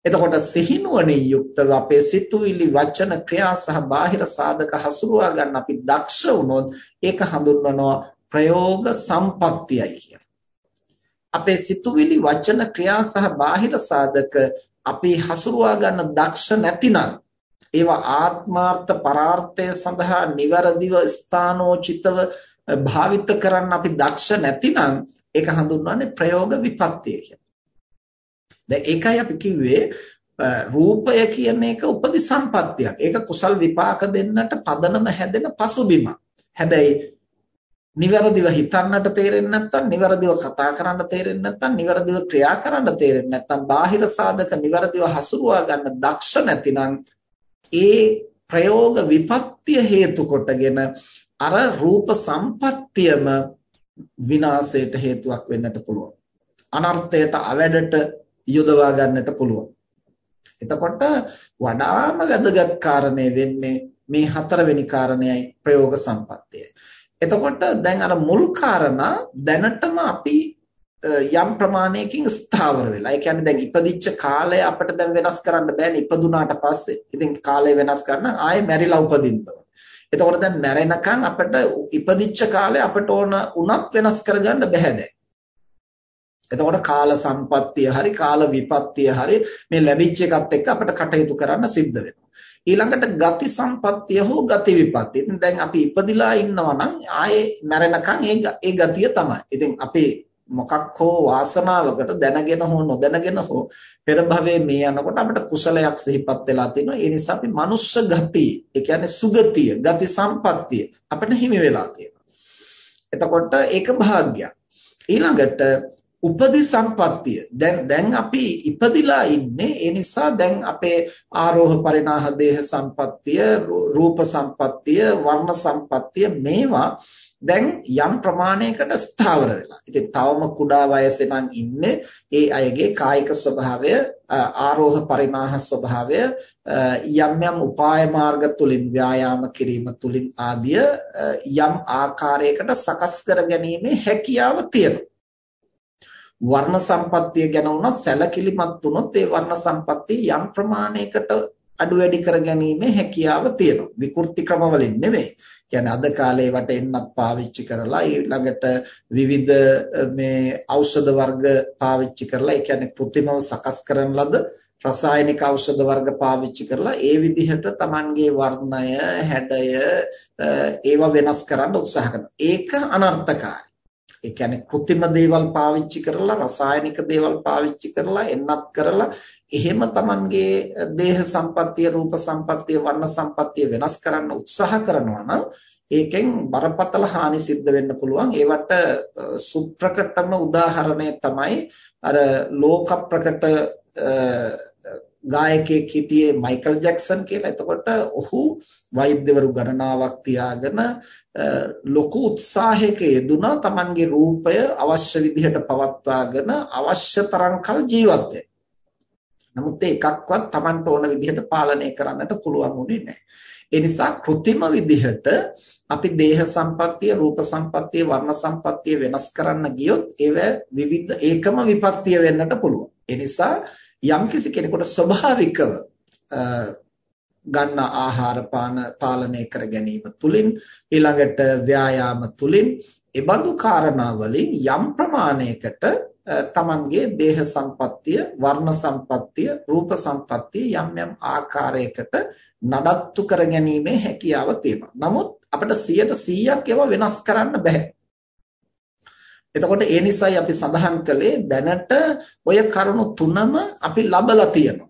එතකොට සිහිනුවණින් යුක්තව අපේ සිතුවිලි වචන ක්‍රියා සහ බාහිර සාධක හසුරුවා ගන්න අපි දක්ෂ වුණොත් ඒක හඳුන්වනවා ප්‍රයෝග සම්පත්තියයි කියලා. අපේ සිතුවිලි වචන ක්‍රියා සහ බාහිර සාධක අපි හසුරුවා ගන්න දක්ෂ නැතිනම් ඒවා ආත්මාර්ථ පරාර්ථය සඳහා નિවරදිව ස්ථානෝචිතව භාවිත කරන්න අපි දක්ෂ නැතිනම් ඒක හඳුන්වන්නේ ප්‍රයෝග විපත්තිය කියලා. දැන් ඒකයි අපි කිව්වේ රූපය කියන එක උපදි සම්පත්තියක්. ඒක කුසල් විපාක දෙන්නට පදනම හැදෙන පසුබිම. හැබැයි නිවැරදිව හිතන්නට තේරෙන්නේ නැත්නම් නිවැරදිව කතා කරන්න තේරෙන්නේ නැත්නම් නිවැරදිව ක්‍රියා කරන්න තේරෙන්නේ නැත්නම් බාහිර සාධක නිවැරදිව හසුරුවා ගන්න දක්ෂ නැතිනම් ඒ ප්‍රයෝග විපත්‍ය හේතු කොටගෙන අර රූප සම්පත්තියම විනාශයට හේතුවක් වෙන්නට පුළුවන්. අනර්ථයට අවැඩට යොදවා ගන්නට පුළුවන්. එතකොට වඩාම වැදගත් කාරණේ වෙන්නේ මේ හතරවෙනි කාරණයයි ප්‍රයෝග සම්පත්තිය. එතකොට දැන් අර මුල් කාරණා දැනටම අපි යම් ප්‍රමාණයකින් ස්ථාවර වෙලා. ඒ කියන්නේ දැන් ඉපදිච්ච කාලය අපිට දැන් වෙනස් කරන්න බෑනේ ඉපදුනාට පස්සේ. ඉතින් කාලය වෙනස් කරන්න ආයේ මැරිලා උපදින්න එතකොට දැන් මැරෙනකන් අපිට ඉපදිච්ච කාලය අපිට ඕන උනත් වෙනස් කරගන්න බෑ දැන්. එතකොට කාල සම්පත්තිය හරි කාල විපත්තිය හරි මේ ලැබිච්ච එකත් එක්ක අපිට කටයුතු කරන්න සිද්ධ වෙනවා. ඊළඟට ගති සම්පත්තිය හෝ ගති විපත්තිය. ඉතින් දැන් අපි ඉපදිලා ඉන්නවා නම් ආයේ මැරෙනකන් ඒ ඒ ගතිය තමයි. ඉතින් අපි මොකක් හෝ වාසනාවකට දැනගෙන හෝ නොදැනගෙන හෝ පෙර භවයේ මේ යනකොට අපිට කුසලයක් සිහිපත් වෙලා තිනවා. ඒ නිසා අපි මනුෂ්‍ය ගති, ඒ කියන්නේ සුගතිය, ගති සම්පත්තිය අපිට හිමි වෙලා තියෙනවා. එතකොට ඒක භාග්‍යයක්. ඊළඟට උපදි සම්පත්තිය දැන් දැන් අපි ඉපදිලා ඉන්නේ ඒ නිසා දැන් අපේ ආරෝහ පරිණාහ දේහ සම්පත්තිය රූප සම්පත්තිය වර්ණ සම්පත්තිය මේවා දැන් යම් ප්‍රමාණයකට ස්ථාවර වෙලා. ඉතින් තවම කුඩා වයසේ නම් ඉන්නේ ඒ අයගේ කායික ස්වභාවය ආරෝහ පරිණාහ ස්වභාවය යම් යම් උපාය මාර්ග තුලින් ව්‍යායාම කිරීම තුලින් ආදිය යම් ආකාරයකට සකස් කර ගැනීමේ හැකියාව තියෙනවා. වර්ණ සම්පත්තිය ගැන උනත් සැලකිලිමත් වුණොත් ඒ වර්ණ සම්පත්තිය යම් ප්‍රමාණයකට අඩු වැඩි කර ගැනීමේ හැකියාව තියෙනවා. විකෘති ක්‍රම වලින් නෙවෙයි. කියන්නේ අද කාලේ වට එන්නත් පාවිච්චි කරලා ඊළඟට විවිධ මේ ඖෂධ වර්ග පාවිච්චි කරලා ඒ කියන්නේ કૃත්‍රිමව සකස් කරන ලද රසායනික ඖෂධ වර්ග පාවිච්චි කරලා ඒ විදිහට Tamanගේ වර්ණය, හැඩය ඒවා වෙනස් කරන්න උත්සාහ කරනවා. ඒක අනර්ථකාරී. ඒ කියන්නේ કૃත්‍රිම දේවල් පාවිච්චි කරලා රසායනික දේවල් පාවිච්චි කරලා එන්නත් කරලා එහෙම Tamanගේ දේහ සම්පත්තිය රූප සම්පත්තිය වර්ණ සම්පත්තිය වෙනස් කරන්න උත්සාහ කරනවා නම් ඒකෙන් බරපතල හානි සිද්ධ වෙන්න පුළුවන්. ඒවට සුප්‍රකටම උදාහරණය තමයි අර ලෝක ප්‍රකට ගායකයෙක් හිටියේ මයිකල් ජැක්සන් කියලා. එතකොට ඔහු වෛද්‍යවරු ගණනාවක් තියාගෙන ලොකු උත්සාහයක යෙදුණා Tamanගේ රූපය අවශ්‍ය විදිහට පවත්වාගෙන අවශ්‍ය තරම් කල් ජීවත් වෙන්න. නමුත් ඒකක්වත් Tamanට ඕන විදිහට පාලනය කරන්නට පුළුවන් වුණේ නැහැ. ඒ නිසා કૃත්‍රිම විදිහට අපි දේහ සම්පත්තිය, රූප සම්පත්තිය, වර්ණ සම්පත්තිය වෙනස් කරන්න ගියොත් ඒව විවිධ ඒකම විපත්තිය වෙන්නට පුළුවන්. ඒ නිසා යම්කිසි කෙනෙකුට ස්වභාවිකව ගන්න ආහාර පාන පාලනය කර ගැනීම තුලින් ඊළඟට ව්‍යායාම තුලින් ඒබඳු කාරණා වලින් යම් ප්‍රමාණයකට තමන්ගේ දේහ සම්පත්තිය, වර්ණ සම්පත්තිය, රූප සම්පත්තිය යම් යම් ආකාරයකට නඩත්තු කර ගැනීමේ හැකියාව තියෙනවා. නමුත් අපිට 100%ක් ඒවා වෙනස් කරන්න බෑ. එතකොට ඒ නිසායි අපි සඳහන් කළේ දැනට ඔය කරුණු තුනම අපි ලබලා තියෙනවා.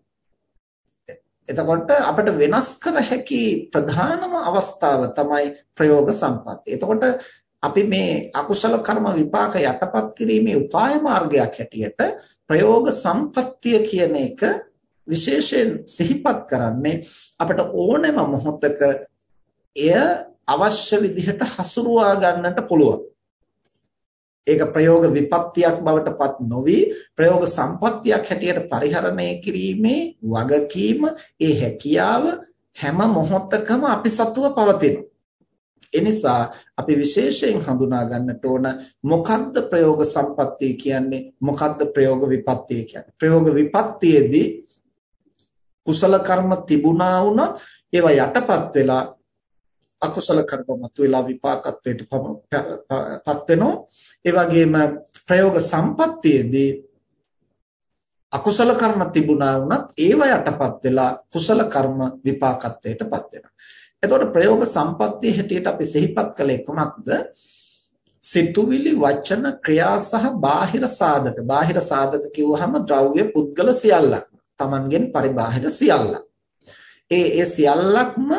එතකොට අපිට වෙනස් කර හැකි ප්‍රධානම අවස්ථාව තමයි ප්‍රයෝග සම්පත්තිය. එතකොට අපි මේ අකුසල කර්ම විපාක යටපත් කිරීමේ උපාය මාර්ගයක් හැටියට ප්‍රයෝග සම්පත්තිය කියන එක විශේෂයෙන් සිහිපත් කරන්නේ අපිට ඕනෑම මොහොතක එය අවශ්‍ය විදිහට හසුරුවා ගන්නට පුළුවන්. ඒක ප්‍රයෝග විපත්තියක් බවට පත් නොවි ප්‍රයෝග සම්පත්තියක් හැටියට පරිහරණය කිරීමේ වගකීම ඒ හැකියාව හැම මොහොතකම අපි සතුව පවතිනවා. එනිසා අපි විශේෂයෙන් හඳුනා ගන්නට ඕන මොකද්ද ප්‍රයෝග සම්පත්තිය කියන්නේ මොකද්ද ප්‍රයෝග විපත්තිය කියන්නේ ප්‍රයෝග විපත්තියේදී කුසල කර්ම තිබුණා වුණා ඒවා යටපත් වෙලා අකුසල කර්ම මතුවලා විපාකත්වයට පත් වෙනවා ඒ වගේම ප්‍රයෝග සම්පත්තියේදී අකුසල කර්ම තිබුණා වුණත් ඒව යටපත් වෙලා කුසල කර්ම විපාකත්වයට පත් වෙනවා එතකොට ප්‍රයෝග සම්පත්තිය හැටියට අපි සිහිපත් කළේ කොමක්ද? සිතුවිලි වචන ක්‍රියා සහ බාහිර සාධක. බාහිර සාධක කිව්වහම ද්‍රව්‍ය පුද්ගල සියල්ලක්. Tamangen පරිබාහිර සියල්ලක්. ඒ ඒ සියල්ලක්ම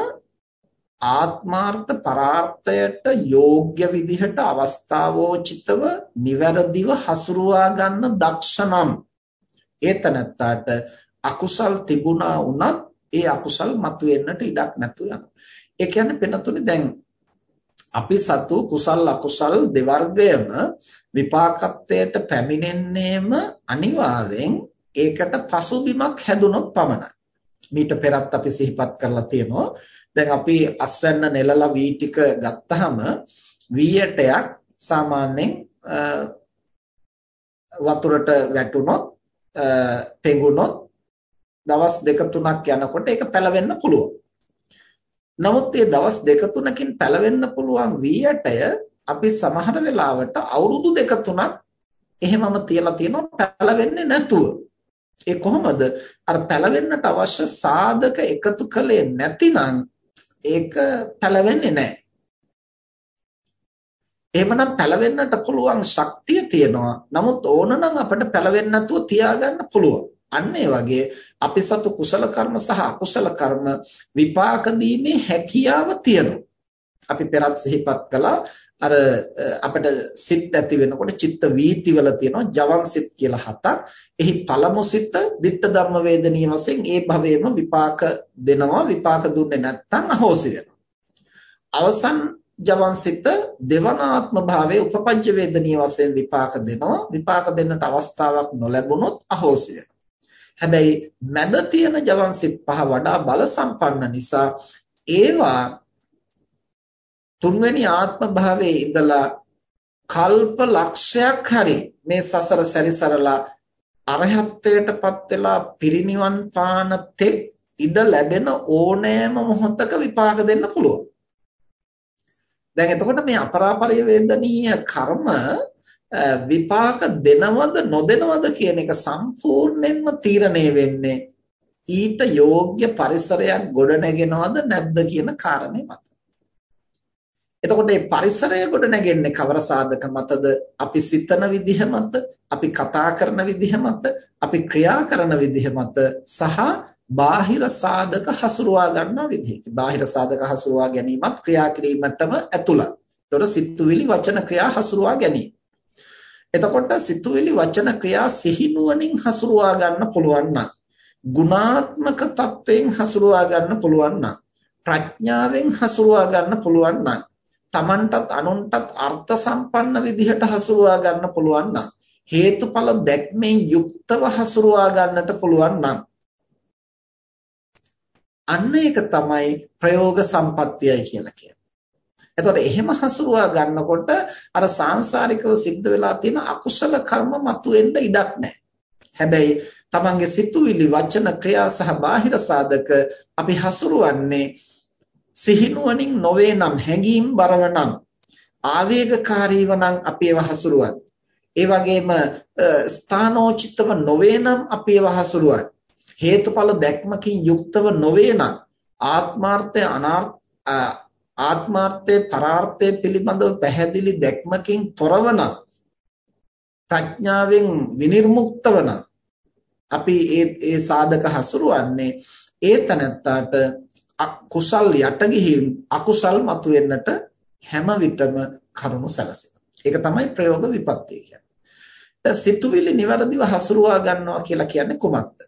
ආත්මාර්ථ පරාර්ථයට යෝග්‍ය විදිහට අවස්ථාවෝචිතව නිවැරදිව හසුරුවා ගන්න දක්ෂනම් ඒතනත්තාට අකුසල් තිබුණා වුණත් ඒ අකුසල් මතුවෙන්නට ඉඩක් නැතුව යනවා. ඒ කියන්නේ පෙනතුනේ දැන් අපි සතු කුසල් අකුසල් දෙවර්ගයම විපාකත්වයට පැමිණෙන්නේම අනිවාර්යෙන් ඒකට පසුබිමක් හැදුනොත් පමණයි. මීට පෙරත් අපි සිහිපත් කරලා තියෙනවා. දැන් අපි අස්වැන්න නෙලලා වී ටික ගත්තාම වී ඇටයක් සාමාන්‍යයෙන් වතුරට වැටුනොත් පෙඟුනොත් දවස් දෙක තුනක් යනකොට ඒක පැලවෙන්න පුළුවන්. නමුත් මේ දවස් දෙක තුනකින් පැලවෙන්න පුළුවන් වී ඇටය අපි සමහර වෙලාවට අවුරුදු දෙක තුනක් එහෙමම තියලා තියෙනවා පැලවෙන්නේ නැතුව. ඒ කොහොමද? අර පැලවෙන්නට අවශ්‍ය සාධක එකතු කළේ නැතිනම් ඒක පැලවෙන්නේ නැහැ. එහෙමනම් පැලවෙන්නට පුළුවන් ශක්තිය තියෙනවා. නමුත් ඕනනම් අපිට පැලවෙන්න නැතුව තියාගන්න පුළුවන්. අන්න ඒ වගේ අපි සතු කුසල කර්ම සහ අකුසල කර්ම විපාක දීමේ හැකියාව තියෙනවා. අපි පෙරත් සිහිපත් කළා අර අපිට සිත් ඇති වෙනකොට චිත්ත වීතිවල තියෙනවා ජවන් සිත් කියලා හතක්. එහි පළමු සිත ditta ධම්ම වේදනීය වශයෙන් ඒ භවයේම විපාක දෙනවා. විපාක දුන්නේ නැත්නම් අහෝසි වෙනවා. අවසන් ජවන් සිත දෙවනාත්ම භාවයේ උපපංච වේදනීය වශයෙන් විපාක දෙනවා. විපාක දෙන්නට අවස්ථාවක් නොලැබුණොත් අහෝසි වෙනවා. හැබැයි මැද තියෙන ජවන් සිත් පහ වඩා බල සම්පන්න නිසා ඒවා තුන්වෙනි ආත්ම භාවයේ ඉඳලා කල්ප ලක්ෂයක් හරි මේ සසර සැරිසරලා අරහත්ත්වයටපත් වෙලා පිරිනිවන් පාන තෙක් ඉඩ ලැබෙන ඕනෑම මොහොතක විපාක දෙන්න පුළුවන්. දැන් එතකොට මේ අපරාපරිය වේදනීය කර්ම විපාක දෙනවද නොදෙනවද කියන එක සම්පූර්ණයෙන්ම තීරණය වෙන්නේ ඊට යෝග්‍ය පරිසරයක් ගොඩනගෙනවද නැද්ද කියන කාරණේ මත. එතකොට මේ පරිසරය ගොඩනගෙන්නේ කවර සාධක මතද? අපි සිතන විදිහ මත, අපි කතා කරන විදිහ මත, අපි ක්‍රියා කරන විදිහ මත සහ බාහිර සාධක හසුරුවා ගන්නා විදිහ. බාහිර සාධක හසුරුවා ගැනීමත් ක්‍රියා කිරීමටම ඇතුළත්. එතකොට සිතුවිලි වචන ක්‍රියා හසුරුවා ගැනීම. එතකොට සිතුවිලි වචන ක්‍රියා සිහිනුවණින් හසුරුවා ගන්න පුළුවන් නම් ගුණාත්මක තත්වයෙන් හසුරුවා ගන්න පුළුවන් නම් ප්‍රඥාවෙන් හසුරුවා ගන්න පුළුවන් නම් Tamanටත් අනුන්ටත් අර්ථ සම්පන්න විදිහට හසුරුවා ගන්න පුළුවන් නම් හේතුඵල දැක්මෙන් යුක්තව හසුරුවා ගන්නට පුළුවන් නම් අන්න ඒක තමයි ප්‍රයෝග සම්පත්තියයි කියලා කියන්නේ. එතකොට එහෙම හසුරුවා ගන්නකොට අර සාංශාරිකව සිද්ධ වෙලා තියෙන අකුසල කර්ම මතුවෙන්න ඉඩක් නැහැ. හැබැයි තමන්ගේ සිතුවිලි වචන ක්‍රියා සහ බාහිර සාධක අපි හසුරුවන්නේ සිහිනුවණින් නොවේ නම් හැඟීම් බරව නම් ආවේගකාරීව නම් අපි ඒව හසුරුවන්නේ. ඒ වගේම ස්ථානෝචිතව නොවේ නම් අපි ඒව හසුරුවන්නේ. හේතුඵල දැක්මකින් යුක්තව නොවේ නම් ආත්මාර්ථය අනාර්ථ ආත්මාර්ථයේ පරාර්ථය පිළිබඳව පැහැදිලි දැක්මකින් තොරව නම් ප්‍රඥාවෙන් විනිර්මුක්තව නම් අපි ඒ ඒ සාධක හසුරුවන්නේ ඒ තනත්තාට කුසල් යට ගිහින් අකුසල් මතුවෙන්නට හැම විටම කරුණු සැලසෙනවා. ඒක තමයි ප්‍රයෝග විපත්තිය කියන්නේ. දැන් සිතුවිලි નિවරදිව හසුරුවා ගන්නවා කියලා කියන්නේ කොහොමද?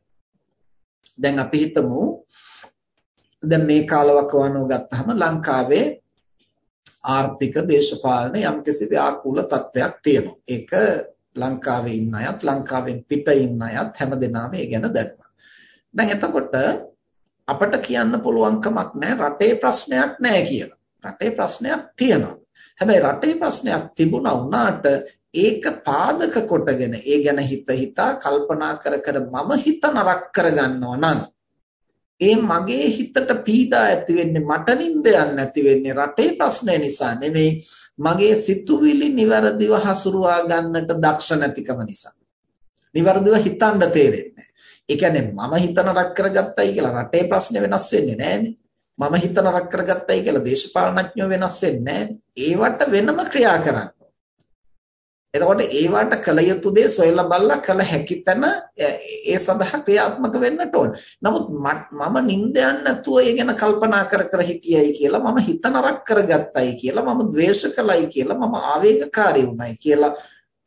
දැන් අපි හිතමු දැන් මේ කාලවකවානුව ගත්තාම ලංකාවේ ආර්ථික දේශපාලන යම්කිසි ව්‍යාකූල තත්ත්වයක් තියෙනවා. ඒක ලංකාවේ ඉන්න අයත් ලංකාවෙන් පිට ඉන්න අයත් හැමදෙනාම ඒ ගැන දන්නවා. දැන් එතකොට අපිට කියන්න පුළුවන් කමක් නැහැ රටේ ප්‍රශ්නයක් නැහැ කියලා. රටේ ප්‍රශ්නයක් තියෙනවා. හැබැයි රටේ ප්‍රශ්නයක් තිබුණා වුණාට ඒක පාදක කොටගෙන ඒ ගැන හිත හිතා කල්පනා කර කර මම හිත නරක කරගන්නවා නම් ඒ මගේ හිතට පීඩා ඇති වෙන්නේ මට නිින්දයක් නැති වෙන්නේ රටේ ප්‍රශ්නය නිසා නෙමෙයි මගේ සිතුවිලි નિවරදිව හසුරුවා ගන්නට දක්ෂ නැතිකම නිසා. નિවරදිව හිතන්න තේරෙන්නේ ඒ කියන්නේ මම හිත නරක කරගත්තයි කියලා රටේ ප්‍රශ්න වෙනස් වෙන්නේ නැහනේ. මම හිත නරක කරගත්තයි කියලා දේශපාලනඥයෝ වෙනස් වෙන්නේ නැහනේ. ඒවට වෙනම ක්‍රියා කරන්න. එතකොට ඒවට කළ යුතු දේ සොයලා බලලා කළ හැකි තැන ඒ සඳහා ක්‍රියාත්මක වෙන්නට ඕන. නමුත් මම නිින්දයන් නැතුව ඒ ගැන කල්පනා කර කර හිටියයි කියලා මම හිත නරක කරගත්තයි කියලා මම ද්වේෂ කළයි කියලා මම ආවේගකාරී වුණයි කියලා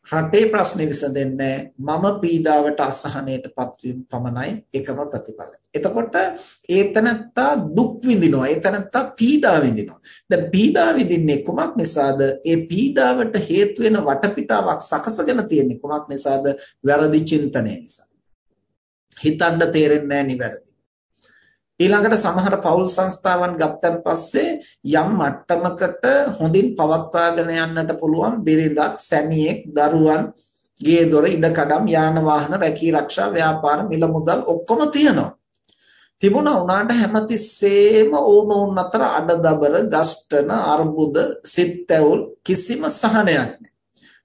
රටේ ප්‍රශ්නේ විසඳෙන්නේ මම පීඩාවට අසහනයටපත් වීම පමණයි එකම ප්‍රතිඵලය. එතකොට ඒතනත්තා දුක් විඳිනවා. ඒතනත්තා පීඩා විඳිනවා. දැන් පීඩා විඳින්නේ කුමක් නිසාද? ඒ පීඩාවට හේතු වෙන වටපිටාවක් සකසගෙන තියෙන්නේ කුමක් නිසාද? වැරදි චින්තනය නිසා. හිතන්න තේරෙන්නේ නැහැ ඊළඟට සමහර පෞල් සංස්ථාවන් ගත්තන් පස්සේ යම් මට්ටමකට හොඳින් පවත්වාගෙන යන්නට පුළුවන් බිරිඳක් සැමියෙක් දරුවන් ගේ දොර ඉඩකඩම් යාන වාහන රැකී රක්ෂා ව්‍යාපාර මිල මුදල් ඔක්කොම තියෙනවා. තිබුණා උනාට හැමතිස්සෙම ඕනෝන් අතර අඩදබර ගස්ටන අර්බුද සිත්ඇවුල් කිසිම සහනයක් නැහැ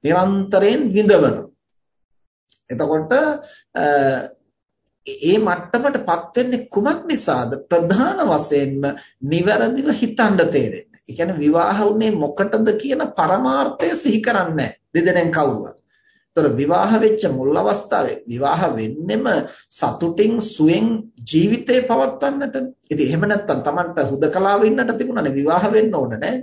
නිරන්තරයෙන් විඳවනවා. එතකොට ඒ මට්ටමටපත් වෙන්නේ කුමක් නිසාද? ප්‍රධාන වශයෙන්ම නිවැරදිව හිතන්න තේරෙන්නේ. ඒ කියන්නේ විවාහ වුණේ මොකටද කියන පරමාර්ථය සිහි කරන්නේ නැහැ. දෙදෙනෙන් කවුරුවත්. ඒතර විවාහ වෙච්ච මුල් අවස්ථාවේ විවාහ වෙන්නෙම සතුටින් සුවෙන් ජීවිතේ පවත්වන්නටනේ. ඉතින් එහෙම නැත්තම් Tamanට හුදකලාව ඉන්නට තිබුණානේ විවාහ වෙන්න ඕන නෑ.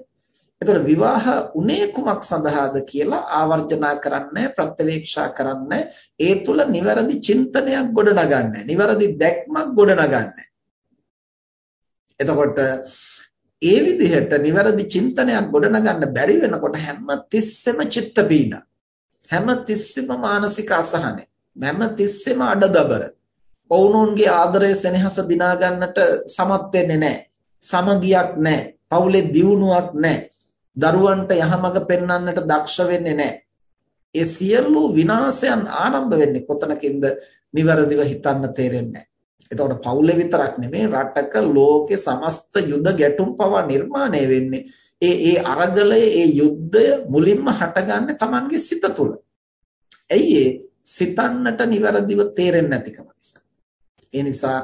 එතකොට විවාහ උනේ කුමක් සඳහාද කියලා ආවර්ජනා කරන්නේ ප්‍රත්‍යවේක්ෂා කරන්නේ ඒ තුල නිවැරදි චින්තනයක් ගොඩනගන්නේ නිවැරදි දැක්මක් ගොඩනගන්නේ. එතකොට ඒ විදිහට නිවැරදි චින්තනයක් ගොඩනගන්න බැරි වෙනකොට හැම තිස්සෙම චිත්ත පීඩා හැම තිස්සෙම මානසික අසහනය හැම තිස්සෙම අඩදබර. ඔවුනොන්ගේ ආදරය සෙනෙහස දිනා ගන්නට සමත් වෙන්නේ නැහැ. සමගියක් නැහැ. පවුලේ දියුණුවක් නැහැ. දරුවන්ට යහමඟ පෙන්වන්නට දක්ෂ වෙන්නේ නැහැ. ඒ සියලු විනාශයන් ආරම්භ වෙන්නේ කොතනකින්ද? නිවැරදිව හිතන්න තේරෙන්නේ නැහැ. එතකොට පවුලේ විතරක් නෙමෙයි රටක ලෝකේ සමස්ත යුද ගැටුම් පවා නිර්මාණය වෙන්නේ ඒ ඒ අරගලය ඒ යුද්ධය මුලින්ම හටගන්නේ Tamanගේ සිත තුළ. ඇයි ඒ සිතන්නට නිවැරදිව තේරෙන්නේ නැතිකම නිසා. ඒ නිසා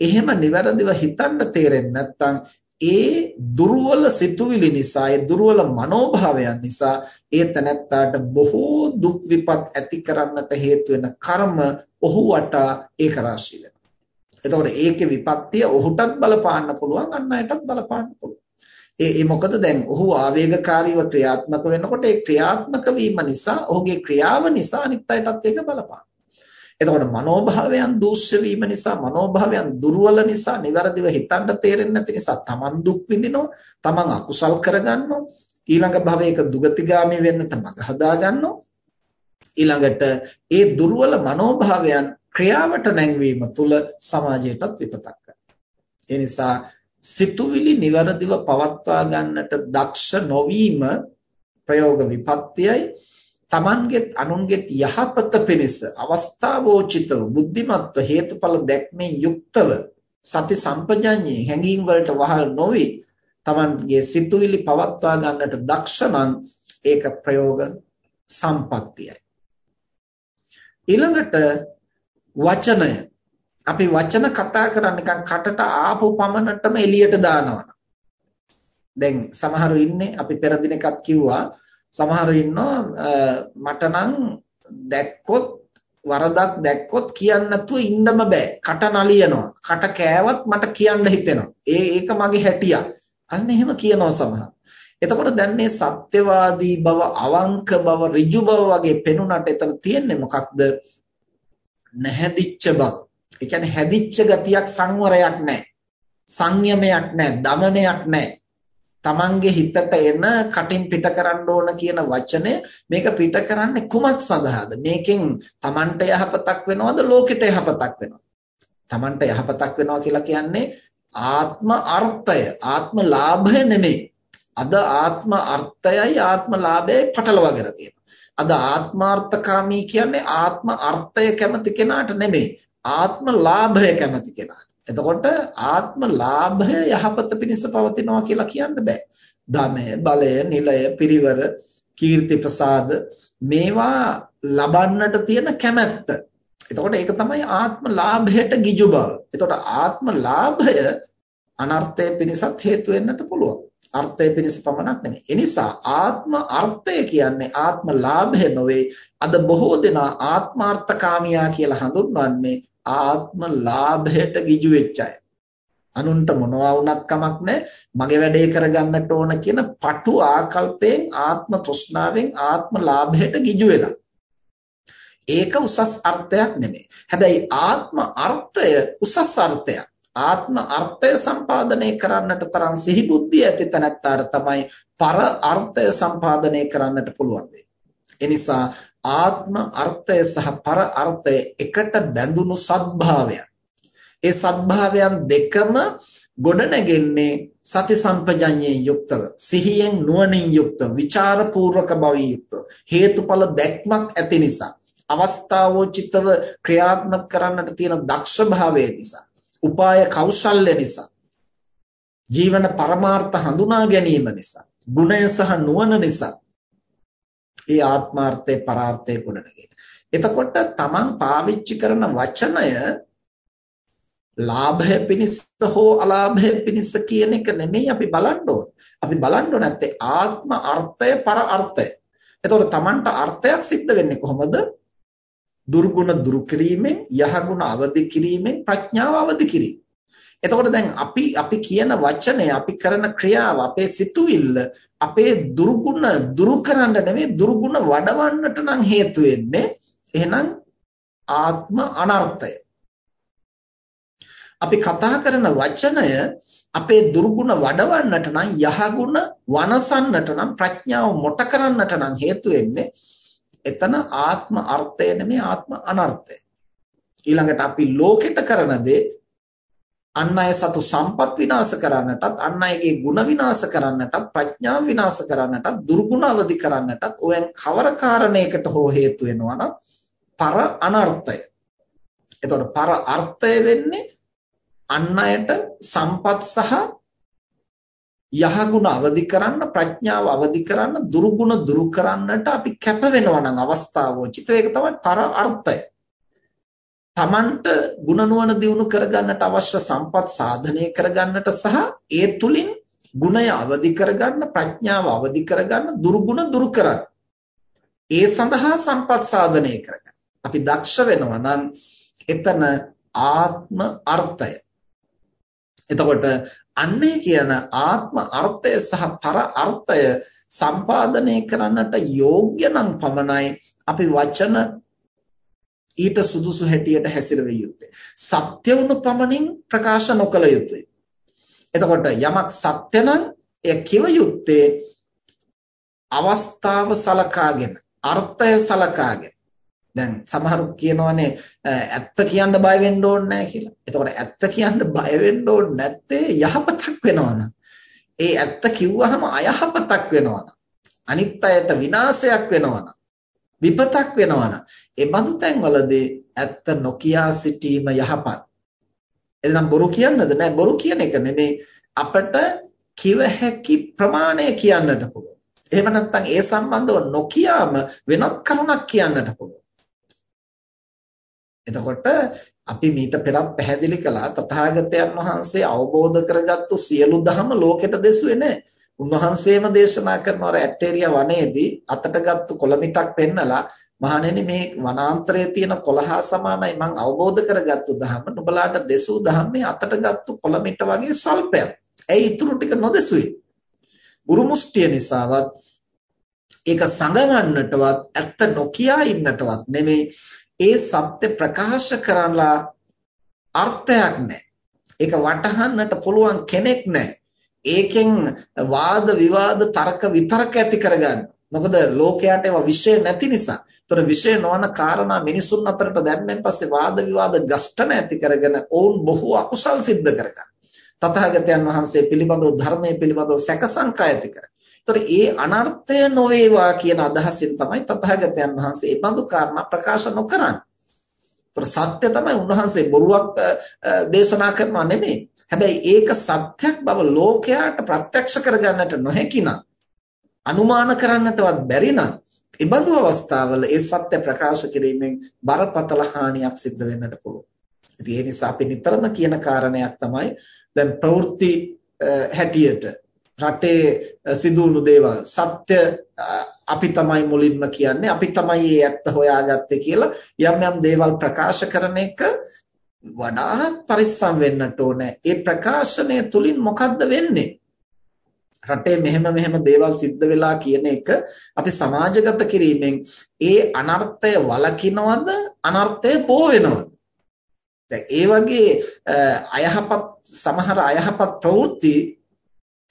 එහෙම නිවැරදිව හිතන්න තේරෙන්නේ නැත්නම් ඒ දුර්වල සිතුවිලි නිසා ඒ දුර්වල මනෝභාවයන් නිසා ඒ තනත්තාට බොහෝ දුක් විපත් ඇති කරන්නට හේතු වෙන කර්ම ඔහු වටා ඒක රාශී වෙනවා. එතකොට ඒකේ විපත්තිය ඔහුටත් බලපාන්න පුළුවන් අන් අයටත් බලපාන්න පුළුවන්. ඒ ඒ මොකද දැන් ඔහු ආවේගකාරීව ක්‍රියාත්මක වෙනකොට ඒ ක්‍රියාත්මක වීම නිසා ඔහුගේ ක්‍රියාව නිසා අනිත් අයටත් ඒක බලපානවා. එතකොට මනෝභාවයන් දූෂ්‍ය වීම නිසා මනෝභාවයන් දුර්වල නිසා નિවරදිව හිතන්න තේරෙන්නේ නැති නිසා තමන් දුක් විඳිනවා තමන් අකුසල් කරගන්නවා. ඊළඟ භවයක දුගතිගාමී වෙන්නට මඟ හදා ගන්නවා. ඊළඟට ඒ දුර්වල මනෝභාවයන් ක්‍රියාවට නැංවීම තුළ සමාජයටත් විපතක් ඒ නිසා සිතුවිලි નિවරදිව පවත්වා ගන්නට දක්ෂ නොවීම ප්‍රයෝග විපත්‍යයි තමන්ගෙත් අනුන්ගෙත් යහපත පිණිස අවස්ථාවෝචිතව බුද්ධිමත්ව හේතුඵල දැක්මෙන් යුක්තව සති සම්පජඤ්ඤේ හැඟීම් වලට වහල් නොවි තමන්ගේ සිතුවිලි පවත්වා ගන්නට දක්ෂ නම් ඒක ප්‍රයෝග සම්පත්තියයි ඊළඟට වචනය අපි වචන කතා කරන්නේ නිකන් කටට ආපු පමණටම එළියට දානවා. දැන් සමහරු ඉන්නේ අපි පෙර දිනකත් කිව්වා සමහරු ඉන්නවා මට නම් දැක්කොත් වරදක් දැක්කොත් කියන්න නැතුව ඉන්නම බෑ. කට නලියනවා. කට කෑවත් මට කියන්න හිතෙනවා. ඒ ඒක මගේ හැටියක්. අන්න එහෙම කියනවා සමහර. එතකොට දැන් මේ සත්‍යවාදී බව, අවංක බව, ඍජු බව වගේ පෙනුනට එතන තියෙන්නේ මොකක්ද? නැහැදිච්ච බව. ඒ කියන්නේ හැදිච්ච ගතියක් සංවරයක් නැහැ. සංයමයක් නැහැ, දමනයක් නැහැ. තමන්ගේ හිතට එන කටින් පිට කරන්න ඕන කියන වචනය මේක පිට කරන්නේ කුමක් සඳහාද? මේකෙන් තමන්ට යහපතක් වෙනවද? ලෝකෙට යහපතක් වෙනවද? තමන්ට යහපතක් වෙනවා කියලා කියන්නේ ආත්ම අර්ථය ආත්ම ලාභය නෙමෙයි. අද ආත්ම අර්ථයයි ආත්ම ලාභයයි පටලවාගෙන තියෙනවා. අද ආත්මාර්ථකාමී කියන්නේ ආත්ම අර්ථය කැමති කෙනාට නෙමෙයි. ආත්ම ලාභය කැමති කෙනාට. එතකොට ආත්ම ලාභය යහපත පිණිස පවතිනවා කියලා කියන්න බෑ. ධනය, බලය, නිලය, පිරිවර, කීර්ති ප්‍රසාද මේවා ලබන්නට තියෙන කැමැත්ත. එතකොට ඒක තමයි ආත්ම ලාභයට ගිජු බව. එතකොට ආත්ම ලාභය අනර්ථය පිණිසත් හේතු වෙන්නට පුළුවන්. අර්ථය පිණිස පමණක් නෙමෙයි. ඒ නිසා ආත්ම අර්ථය කියන්නේ ආත්ම ලාභය නොවේ. අද බොහෝ දෙනා ආත්මාර්ථකාමියා කියලා හඳුන්වන්නේ ආත්ම ලාභයට ගිජු වෙච්ච අය. අනුන්ට මොනවා වුණත් කමක් නැහැ මගේ වැඩේ කරගන්නට ඕන කියන පටු ආකල්පයෙන් ආත්ම තෘෂ්ණාවෙන් ආත්ම ලාභයට ගිජු වෙලා. ඒක උසස් අර්ථයක් නෙමෙයි. හැබැයි ආත්ම අර්ථය උසස් අර්ථයක්. ආත්ම අර්ථය සම්පාදනය කරන්නට තරම් සිහි බුද්ධිය ඇති තැනැත්තාට තමයි පර අර්ථය සම්පාදනය කරන්නට පුළුවන් වෙන්නේ. එනිසා ආත්ම අර්ථය සහ පර අර්ථය එකට බැඳුණු සත්භාවයන්. ඒ සත්භාවයන් දෙකම ගොඩනැගෙන්නේ සති සම්පජඤ්ඤයෙන් යුක්තව සිහියෙන් නුවණින් යුක්තව ਵਿਚාරපූර්වක බවින් යුක්තව හේතුඵල දැක්මක් ඇති නිසා අවස්ථාවෝචිතව ක්‍රියාත්මක කරන්නට තියෙන දක්ෂ භාවය නිසා උපාය කෞශල්‍ය නිසා ජීවන පරමාර්ථ හඳුනා ගැනීම නිසා ගුණය සහ නුවණ නිසා ඒ ආත්මාර්ථය පරාර්ථය ගොඩනගෙන. එතකොට තමන් පාවිච්චි කරන වචනය ලාභය පිණිස හෝ අලාභය පිණිස කියන එක නෙමෙයි අපි බලන්න ඕන. අපි බලන්න ඕන නැත්තේ ආත්ම අර්ථය පර අර්ථය. එතකොට තමන්ට අර්ථයක් සිද්ධ වෙන්නේ කොහොමද? දුර්ගුණ දුරු කිරීමෙන් යහගුණ අවදි කිරීමෙන් ප්‍රඥාව අවදි කිරීම. එතකොට දැන් අපි අපි කියන වචනය අපි කරන ක්‍රියාව අපේ සිතුවිල්ල අපේ දුරුගුණ දුරු කරන්න නෙමෙයි දුරුගුණ වඩවන්නට නම් හේතු වෙන්නේ එහෙනම් ආත්ම අනර්ථය. අපි කතා කරන වචනය අපේ දුරුගුණ වඩවන්නට නම් යහගුණ වනසන්නට නම් ප්‍රඥාව මොට කරන්නට නම් හේතු වෙන්නේ එතන ආත්ම අර්ථය නෙමෙයි ආත්ම අනර්ථය. ඊළඟට අපි ලෝකෙට කරන දේ අන් අය සතු සම්පත් විනාශ කරන්නටත් අන් අයගේ ಗುಣ විනාශ කරන්නටත් ප්‍රඥාව විනාශ කරන්නටත් දුර්ගුණ අවදි කරන්නටත් ඔයන් කවර කාරණයකට හෝ හේතු වෙනවා පර අනර්ථය. එතකොට පර අර්ථය වෙන්නේ අන් අයට සම්පත් සහ යහගුණ අවදි කරන්න ප්‍රඥාව අවදි කරන්න දුර්ගුණ දුරු කරන්නට අපි කැප වෙනවා නම් අවස්ථාවෝචිත ඒක තමයි පර අර්ථය. තමන්ට ಗುಣ නුවණ දියුණු කරගන්නට අවශ්‍ය සම්පත් සාධනය කරගන්නට සහ ඒ තුලින් ගුණය අවදි කරගන්න ප්‍රඥාව අවදි කරගන්න දුර්ගුණ දුරු කරන්න. ඒ සඳහා සම්පත් සාධනය කරගන්න. අපි දක්ෂ වෙනවා නම් එතන ආත්ම අර්ථය. එතකොට අන්නේ කියන ආත්ම අර්ථය සහ පර අර්ථය සම්පාදනය කරන්නට යෝග්‍ය නම් පමණයි අපි වචන ඊට සුදුසු හැටියට හැසිරවිය යුත්තේ. සත්‍ය වුණු පමණින් ප්‍රකාශ නොකළ යුතුයි. එතකොට යමක් සත්‍ය නම් එය කිව යුත්තේ අවස්ථාව සලකාගෙන අර්ථය සලකාගෙන දැන් සමහරු කියනවානේ ඇත්ත කියන්න බය වෙන්න ඕනේ නැහැ කියලා. එතකොට ඇත්ත කියන්න බය වෙන්න ඕනේ නැත්තේ යහපතක් වෙනවනම්. ඒ ඇත්ත කිව්වහම අයහපතක් වෙනවනම්. අනිත් අයට විනාශයක් වෙනවනම්. විපතක් වෙනවනම් ඒ බඳු තැන්වලදී ඇත්ත නොකියා සිටීම යහපත්. එදනම් බොරු කියන්නද නෑ බොරු කියන එක නෙමේ අපට කිව හැකි ප්‍රමාණය කියන්නට පුළුවන්. එහෙම නැත්නම් ඒ සම්බන්ධව නොකියාම වෙනත් කරුණක් කියන්නට පුළුවන්. එතකොට අපි මීට පෙරත් පැහැදිලි කළා තථාගතයන් වහන්සේ අවබෝධ කරගත්තු සියලු ධම ලෝකෙට දෙසුවේ නැහැ. උන්වහන්සේම දේශනා කරන අර ඇටේරියා වනයේදී අතටගත්තු කොළමිටක් පෙන්නලා මහණෙනි මේ වනාන්තරයේ තියෙන කොළහා සමානයි මං අවබෝධ කරගත්තු ධම නුඹලාට දෙසූ ධම් මේ අතටගත්තු කොළමිට වගේ සල්පයක්. ඇයි ඊටු ටික නොදෙසුවේ? ගුරු මුස්ටිය නිසාවත් ඒක සංගවන්නටවත් ඇත්ත නොකියා ඉන්නටවත් නෙමෙයි ඒ සත්‍ය ප්‍රකාශ කරලා අර්ථයක් නැහැ. ඒක වටහන්නට පුළුවන් කෙනෙක් නැහැ. ඒකෙන් වාද විවාද තර්ක විතර්ක ඇති කරගන්න. මොකද ලෝකයට ඒවා විෂය නැති නිසා. ඒතර විෂය නොවන කාරණා මිනිසුන් අතරට දැම්මෙන් පස්සේ වාද විවාද ගස්ඨන ඇති කරගෙන ඔවුන් බොහෝ අකුසල් සිද්ධ කරගන්න. තථාගතයන් වහන්සේ පිළිබඳව ධර්මයේ පිළිබඳව සැක සංකා ඇති කරගන්න. ඒතර ඒ අනර්ථය නොවේවා කියන අදහසින් තමයි තථාගතයන් වහන්සේ මේ බඳු කාරණා ප්‍රකාශ නොකරන්නේ. ඒතර සත්‍ය තමයි උන්වහන්සේ බොරුවක් දේශනා කරනවා නෙමෙයි. හැබැයි ඒක සත්‍යක් බව ලෝකයාට ප්‍රත්‍යක්ෂ කරගන්නට නොහැකි නම් අනුමාන කරන්නටවත් බැරි නම් ඉබඳු අවස්ථාවල ඒ සත්‍ය ප්‍රකාශ කිරීමෙන් බරපතල හානියක් සිද්ධ වෙන්නට පුළුවන්. ඉතින් ඒ නිසා අපි නිතරම කියන කාරණයක් තමයි දැන් ප්‍රවෘත්ති හැටියට රටේ සිදුවුණු දේවල් සත්‍ය අපි තමයි මුලින්ම කියන්නේ අපි තමයි මේ ඇත්ත හොයාගත්තේ කියලා යම් යම් දේවල් ප්‍රකාශ කරන එක වඩාත් පරිස්සම් වෙන්නට ඕනේ. ඒ ප්‍රකාශනය තුලින් මොකද්ද වෙන්නේ? රටේ මෙහෙම මෙහෙම දේවල් සිද්ධ වෙලා කියන එක අපි සමාජගත කිරීමෙන් ඒ අනර්ථය වළකිනවද අනර්ථය පෝ වෙනවද? දැන් ඒ වගේ අයහපත් සමහර අයහපත් ප්‍රවෘත්ති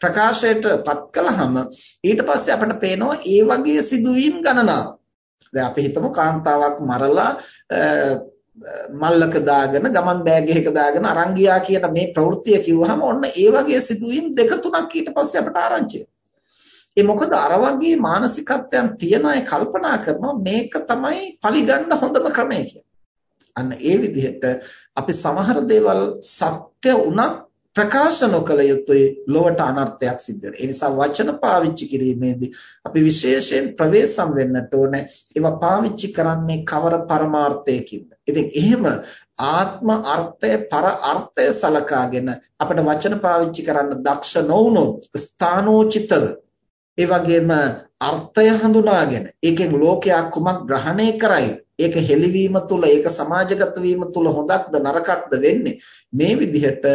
ප්‍රකාශයට පත් කළාම ඊට පස්සේ අපිට පේනවා ඒ වගේ සිදුවීම් ගණනාවක්. දැන් අපි හිතමු කාන්තාවක් මරලා මල්ලක දාගෙන ගමන් බෑග් එකක දාගෙන අරන් ගියා කියන මේ ප්‍රවෘත්තිය කිව්වහම ඔන්න ඒ වගේ සිදුවීම් දෙක තුනක් ඊට පස්සේ අපිට ආරංචි ඒ මොකද අර වගේ මානසිකත්වයන් තියන අය කල්පනා කරනවා මේක තමයි පරිගන්න හොඳම ක්‍රමය අන්න ඒ විදිහට අපි සමහර දේවල් සත්‍ය වුණත් ප්‍රකාශ නොකළ යුතුයි ලොවට අනර්ථයක් සිද්ධ වෙනවා. ඒ නිසා වචන පාවිච්චි කිරීමේදී අපි විශේෂයෙන් ප්‍රවේශම් වෙන්නට ඕනේ. ඒවා පාවිච්චි කරන්නේ කවර පරමාර්ථයකින්ද? ඉතින් එහෙම ආත්ම අර්ථය පර අර්ථය සලකාගෙන අපිට වචන පාවිච්චි කරන්න දක්ෂ නොවුනොත් ස්ථානෝචිතව ඒ වගේම අර්ථය හඳුනාගෙන ඒකෙන් ලෝකයා කුමක් ග්‍රහණය කරයිද? ඒක හෙළිවීම තුළ ඒක සමාජගත වීම තුළ හොඳක්ද නරකක්ද වෙන්නේ? මේ විදිහට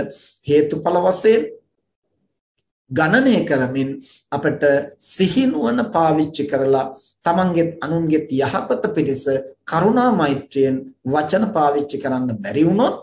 හේතුඵල වශයෙන් ගණනය කරමින් අපිට සිහිනුවන පාවිච්චි කරලා තමන්ගෙත් අනුන්ගෙත් යහපත පිණිස කරුණා මෛත්‍රියෙන් වචන පාවිච්චි කරන්න බැරි වුණොත්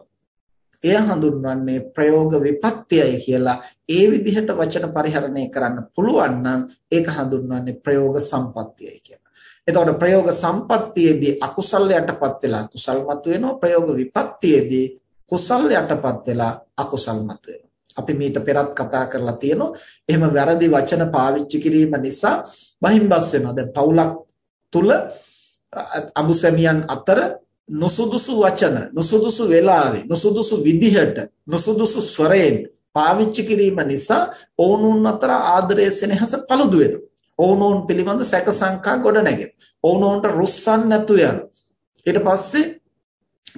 එය හඳුන්වන්නේ ප්‍රයෝග විපත්‍යයි කියලා ඒ විදිහට වචන පරිහරණය කරන්න පුළුවන් නම් ඒක හඳුන්වන්නේ ප්‍රයෝග සම්පත්‍යයි කියලා. එතකොට ප්‍රයෝග සම්පත්තියේදී අකුසල යටපත් වෙලා කුසල් මතුවෙනවා ප්‍රයෝග විපත්තියේදී කුසල් යටපත් වෙලා අකුසල් මතුවෙනවා. අපි මීට පෙරත් කතා කරලා තියෙනවා. එහෙම වැරදි වචන පාවිච්චි කිරීම නිසා බහිම්බස් වෙනවා. දැන් පවුලක් තුල අමුසැමියන් අතර නුසුදුසු වචන නුසුදුසු වෙලාවේ නුසුදුසු විදිහට නුසුදුසු ස්වරයෙන් පාවිච්චි කිරීම නිසා ඔවුනුන් අතර ආදරය සෙනෙහස paludu වෙනවා. ඔවුනොවුන් පිළිබඳ සැක සංකා ගොඩ නැගෙනවා. ඔවුනොවුන්ට රුස්සන් නැතු යනවා. ඊට පස්සේ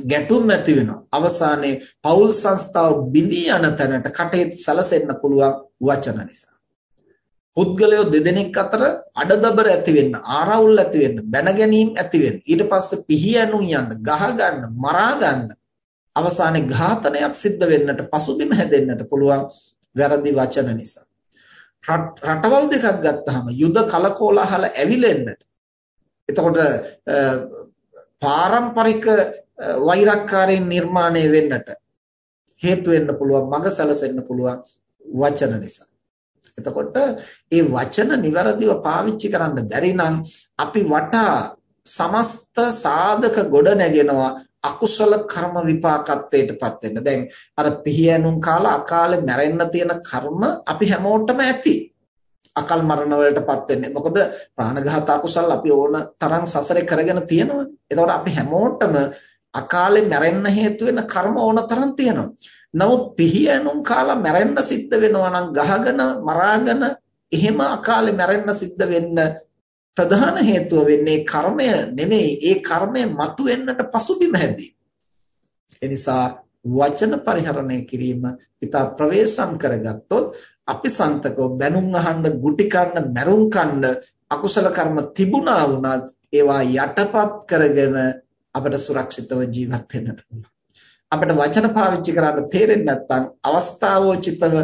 ගැටුම් ඇති වෙනවා. අවසානයේ පෞල් සංස්ථාව බිඳී යන තැනට කටයුතු සැලසෙන්න පුළුවන් වචන නිසා. පුද්ගලයෝ දෙදෙනෙක් අතර අඩදබර ඇති වෙන්න, ආරවුල් ඇති වෙන්න, බැන ගැනීම ඇති වෙන්න. ඊට පස්සේ පිහියනුන් යන්න, ගහ ගන්න, මරා ගන්න. අවසානයේ ඝාතනයක් සිද්ධ වෙන්නට, පසුබිම හැදෙන්නට පුළුවන් වැරදි වචන නිසා. රටවල් දෙකක් ගත්තාම යුද කලකෝලහල ඇවිලෙන්නට. එතකොට පාරම්පරික වෛරක්කාරයෙන් නිර්මාණය වෙන්නට හේතු වෙන්න පුළුවන් මඟ සැලසෙන්න පුළුවන් වචන නිසා. එතකොට මේ වචන નિවරදිව පාවිච්චි කරන්න බැරි නම් අපි වටා සමස්ත සාධක ගොඩ නැගෙනවා අකුසල කර්ම විපාකත්වයටපත් වෙන්න. දැන් අර පිහියනුම් කාලා අකාලේ මැරෙන්න තියෙන කර්ම අපි හැමෝටම ඇති. අකල් මරණ වලටපත් වෙන්නේ. මොකද ප්‍රාණඝාත අකුසල් අපි ඕන තරම් සසරේ කරගෙන තියෙනවනේ. එතකොට අපි හැමෝටම අකාලේ මැරෙන්න හේතු වෙන කර්ම ඕන තරම් තියෙනවා. නමුත් පිහියනුම් කාලා මැරෙන්න සිද්ධ වෙනවා නම් ගහගෙන මරාගෙන එහෙම අකාලේ මැරෙන්න සිද්ධ වෙන්න ප්‍රධාන හේතුව වෙන්නේ කර්මය නෙමෙයි ඒ කර්මය මතුවෙන්නට පසුබිම හැදී. ඒ නිසා වචන පරිහරණය කිරීම ඉතා ප්‍රවේශම් කරගත්තොත් අපි සන්තකෝ බැනුම් අහන්න ගුටි කන්න මැරුම් කන්න අකුසල කර්ම තිබුණා වුණත් ඒවා යටපත් කරගෙන අපිට සුරක්ෂිතව ජීවත් වෙන්නට පුළුවන්. අපිට වචන පාවිච්චි කරන්න තේරෙන්නේ නැත්නම් අවස්ථාවෝචිතව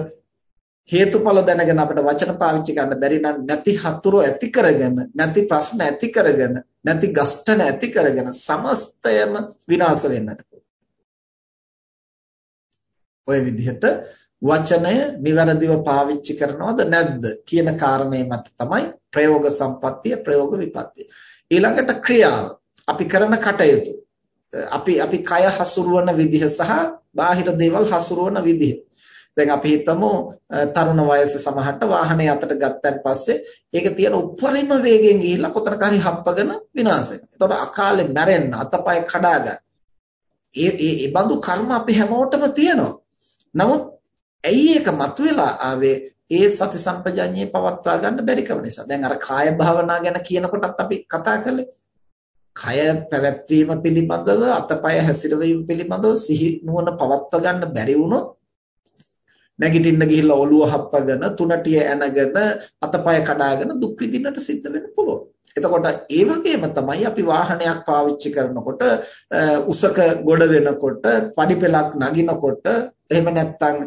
හේතුඵල දැනගෙන අපිට වචන පාවිච්චි කරන්න බැරි නම් නැති හතුරු ඇති කරගෙන නැති ප්‍රශ්න ඇති කරගෙන නැති ගස්ඨන ඇති කරගෙන සමස්තයම විනාශ වෙන්නට ඔය විදිහට වචනය નિවරදිව පාවිච්චි කරනවද නැද්ද කියන කාරණේ මත තමයි ප්‍රයෝග සම්පත්තිය ප්‍රයෝග විපත්තිය ඊළඟට ක්‍රියාව අපි කරන කටයුතු අපි අපි කය හසුරුවන විදිහ සහ බාහිර දේවල් හසුරුවන විදිහ දැන් අපි හිතමු තරුණ වයසේ සමහරට වාහනේ අතට ගත්තන් පස්සේ ඒක තියෙන උපරිම වේගයෙන් ගිහිල්ලා කොතනක හරි හප්පගෙන විනාශ වෙනවා. එතකොට අකාලේ මැරෙන්න අතපය කඩා ගන්න. ඒ ඒ ඒ බඳු කර්ම අපි හැමෝටම තියෙනවා. නමුත් ඇයි ඒක මතුවලා ආවේ? ඒ සති සම්පජඤ්ඤේ පවත්වා ගන්න බැරි කම නිසා. දැන් අර කාය භාවනා ගැන කියනකොටත් අපි කතා කළේ කය පැවැත්වීම පිළිබඳව අතපය හැසිරවීම පිළිබඳව සිහි නුවණ පවත්වා ගන්න බැරි වුණොත් නැගිටින්න ගිහිල්ලා ඔළුව හප්පගෙන තුනටිය ඇනගෙන අතපය කඩාගෙන දුක් විඳින්නට සිද්ධ වෙන්න පුළුවන්. එතකොට ඒ වගේම තමයි අපි වාහනයක් පාවිච්චි කරනකොට උසක ගොඩ වෙනකොට පඩිපෙලක් නගිනකොට එහෙම නැත්නම්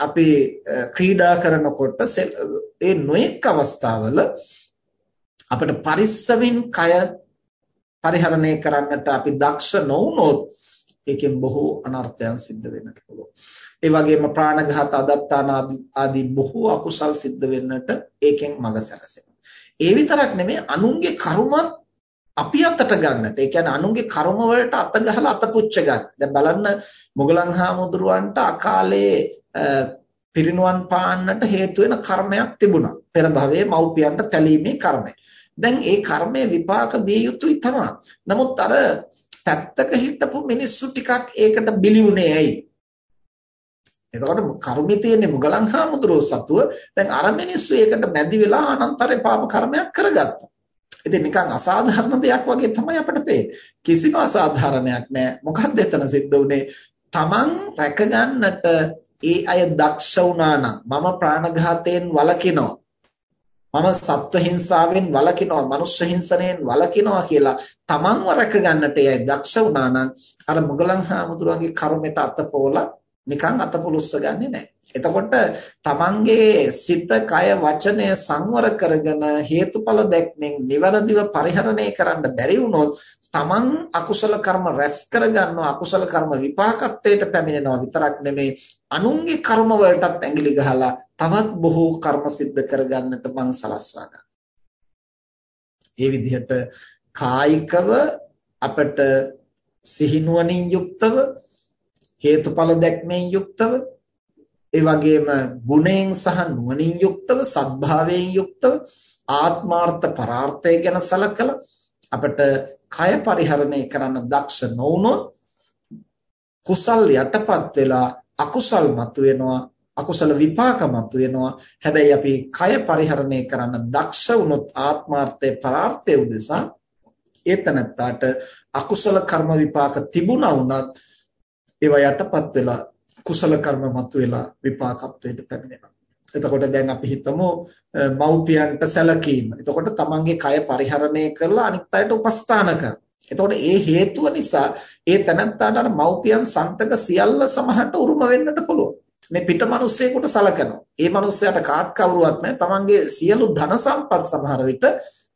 අපි ක්‍රීඩා කරනකොට ඒ නොඑක් අවස්ථාවල අපිට පරිස්සමින් කය පරිහරණය කරන්නට අපි දක්ෂ නොවුනොත් ඒකෙන් බොහෝ අනර්ථයන් සිද්ධ වෙන්නට පුළුවන්. ඒ වගේම ප්‍රාණඝාත අදත්තාන ආදී බොහෝ අකුසල් සිද්ධ වෙන්නට ඒකෙන් මඟ සැලසෙනවා. ඒ විතරක් නෙමෙයි අනුන්ගේ කර්මත් අපි අතට ගන්නට. ඒ කියන්නේ අනුන්ගේ කර්ම වලට අත ගහලා අත පුච්ච ගන්න. දැන් බලන්න මුගලන් හාමුදුරුවන්ට අකාලේ පිරිනුවන් පාන්නට හේතු වෙන කර්මයක් තිබුණා. පෙර භවයේ මව්පියන්ට තැලීමේ කර්මය. දැන් ඒ කර්මයේ විපාක දිය යුතුයි තමයි. නමුත් අර පැත්තක හිටපු මිනිස්සු ටිකක් ඒකට බිලි වුණේ ඇයි? එතකොට කර්මී තියෙන්නේ මුගලන් හාමුදුරුවෝ සතුව දැන් අර මිනිස්සු ඒකට මැදි වෙලා අනන්තරේ පාප කර්මයක් කරගත්තා. ඉතින් නිකන් අසාධාරණ දෙයක් වගේ තමයි අපිට පේන්නේ. කිසිම අසාධාරණයක් නැහැ. මොකක්ද එතන සිද්ධ වුනේ? Taman රැකගන්නට ඒ අය දක්ෂ වුණා නම් මම ප්‍රාණඝාතයෙන් වළකිනවා. මම සත්ව හිංසාවෙන් වළකිනවා, මනුෂ්‍ය හිංසනයෙන් වළකිනවා කියලා Tamanව රැකගන්නට ඒ අය දක්ෂ වුණා නම් අර මුගලන් හාමුදුරුවන්ගේ කර්මයට අතපොවලා නිකන් අතපොලොස්ස ගන්නෙ නැහැ. එතකොට තමන්ගේ සිත, කය, වචනය සංවර කරගෙන හේතුඵල දැක්මෙන් නිවැරදිව පරිහරණය කරන්න බැරි වුණොත් තමන් අකුසල කර්ම රැස් කරගන්නවා අකුසල කර්ම විපාකත්වයට පැමිණෙනවා විතරක් නෙමේ අනුන්ගේ කර්ම වලටත් ඇඟිලි ගහලා තවත් බොහෝ කර්ම සිද්ධ කරගන්නට මං සලස්වා ගන්නවා. ඒ විදිහට කායිකව අපට සිහිනුවණින් යුක්තව හේතුඵල දැක්මෙන් යුක්තව ඒ වගේම ගුණයෙන් සහ නුවණින් යුක්තව සත්භාවයෙන් යුක්තව ආත්මාර්ථ පරාර්ථය ගැන සලකලා අපිට කය පරිහරණය කරන්න දක්ෂ නොවුනොත් කුසල් යටපත් වෙලා අකුසල් මතුවෙනවා අකුසල විපාක මතුවෙනවා. හැබැයි අපි කය පරිහරණය කරන්න දක්ෂ වුණොත් ආත්මාර්ථය පරාර්ථය උදෙසා ඒතනත්තාට අකුසල කර්ම විපාක තිබුණා වුණත් ඒවා යටපත් වෙලා කුසල කර්ම මතුවෙලා විපාකත්වයට පැමිණෙනවා. එතකොට දැන් අපි හිතමු මව්පියන්ට සැලකීම. එතකොට තමන්ගේ කය පරිහරණය කරලා අනිත් අයට උපස්ථාන කරනවා. එතකොට ඒ හේතුව නිසා ඒ තනත්තාට අර මව්පියන් සන්තක සියල්ල සමහරට උරුම වෙන්නට පුළුවන්. මේ පිට මිනිස්සෙකුට සලකනවා. ඒ මිනිස්සයාට කාත් කවුරුවත් නැහැ. තමන්ගේ සියලු ධන සම්පත් සමහර විට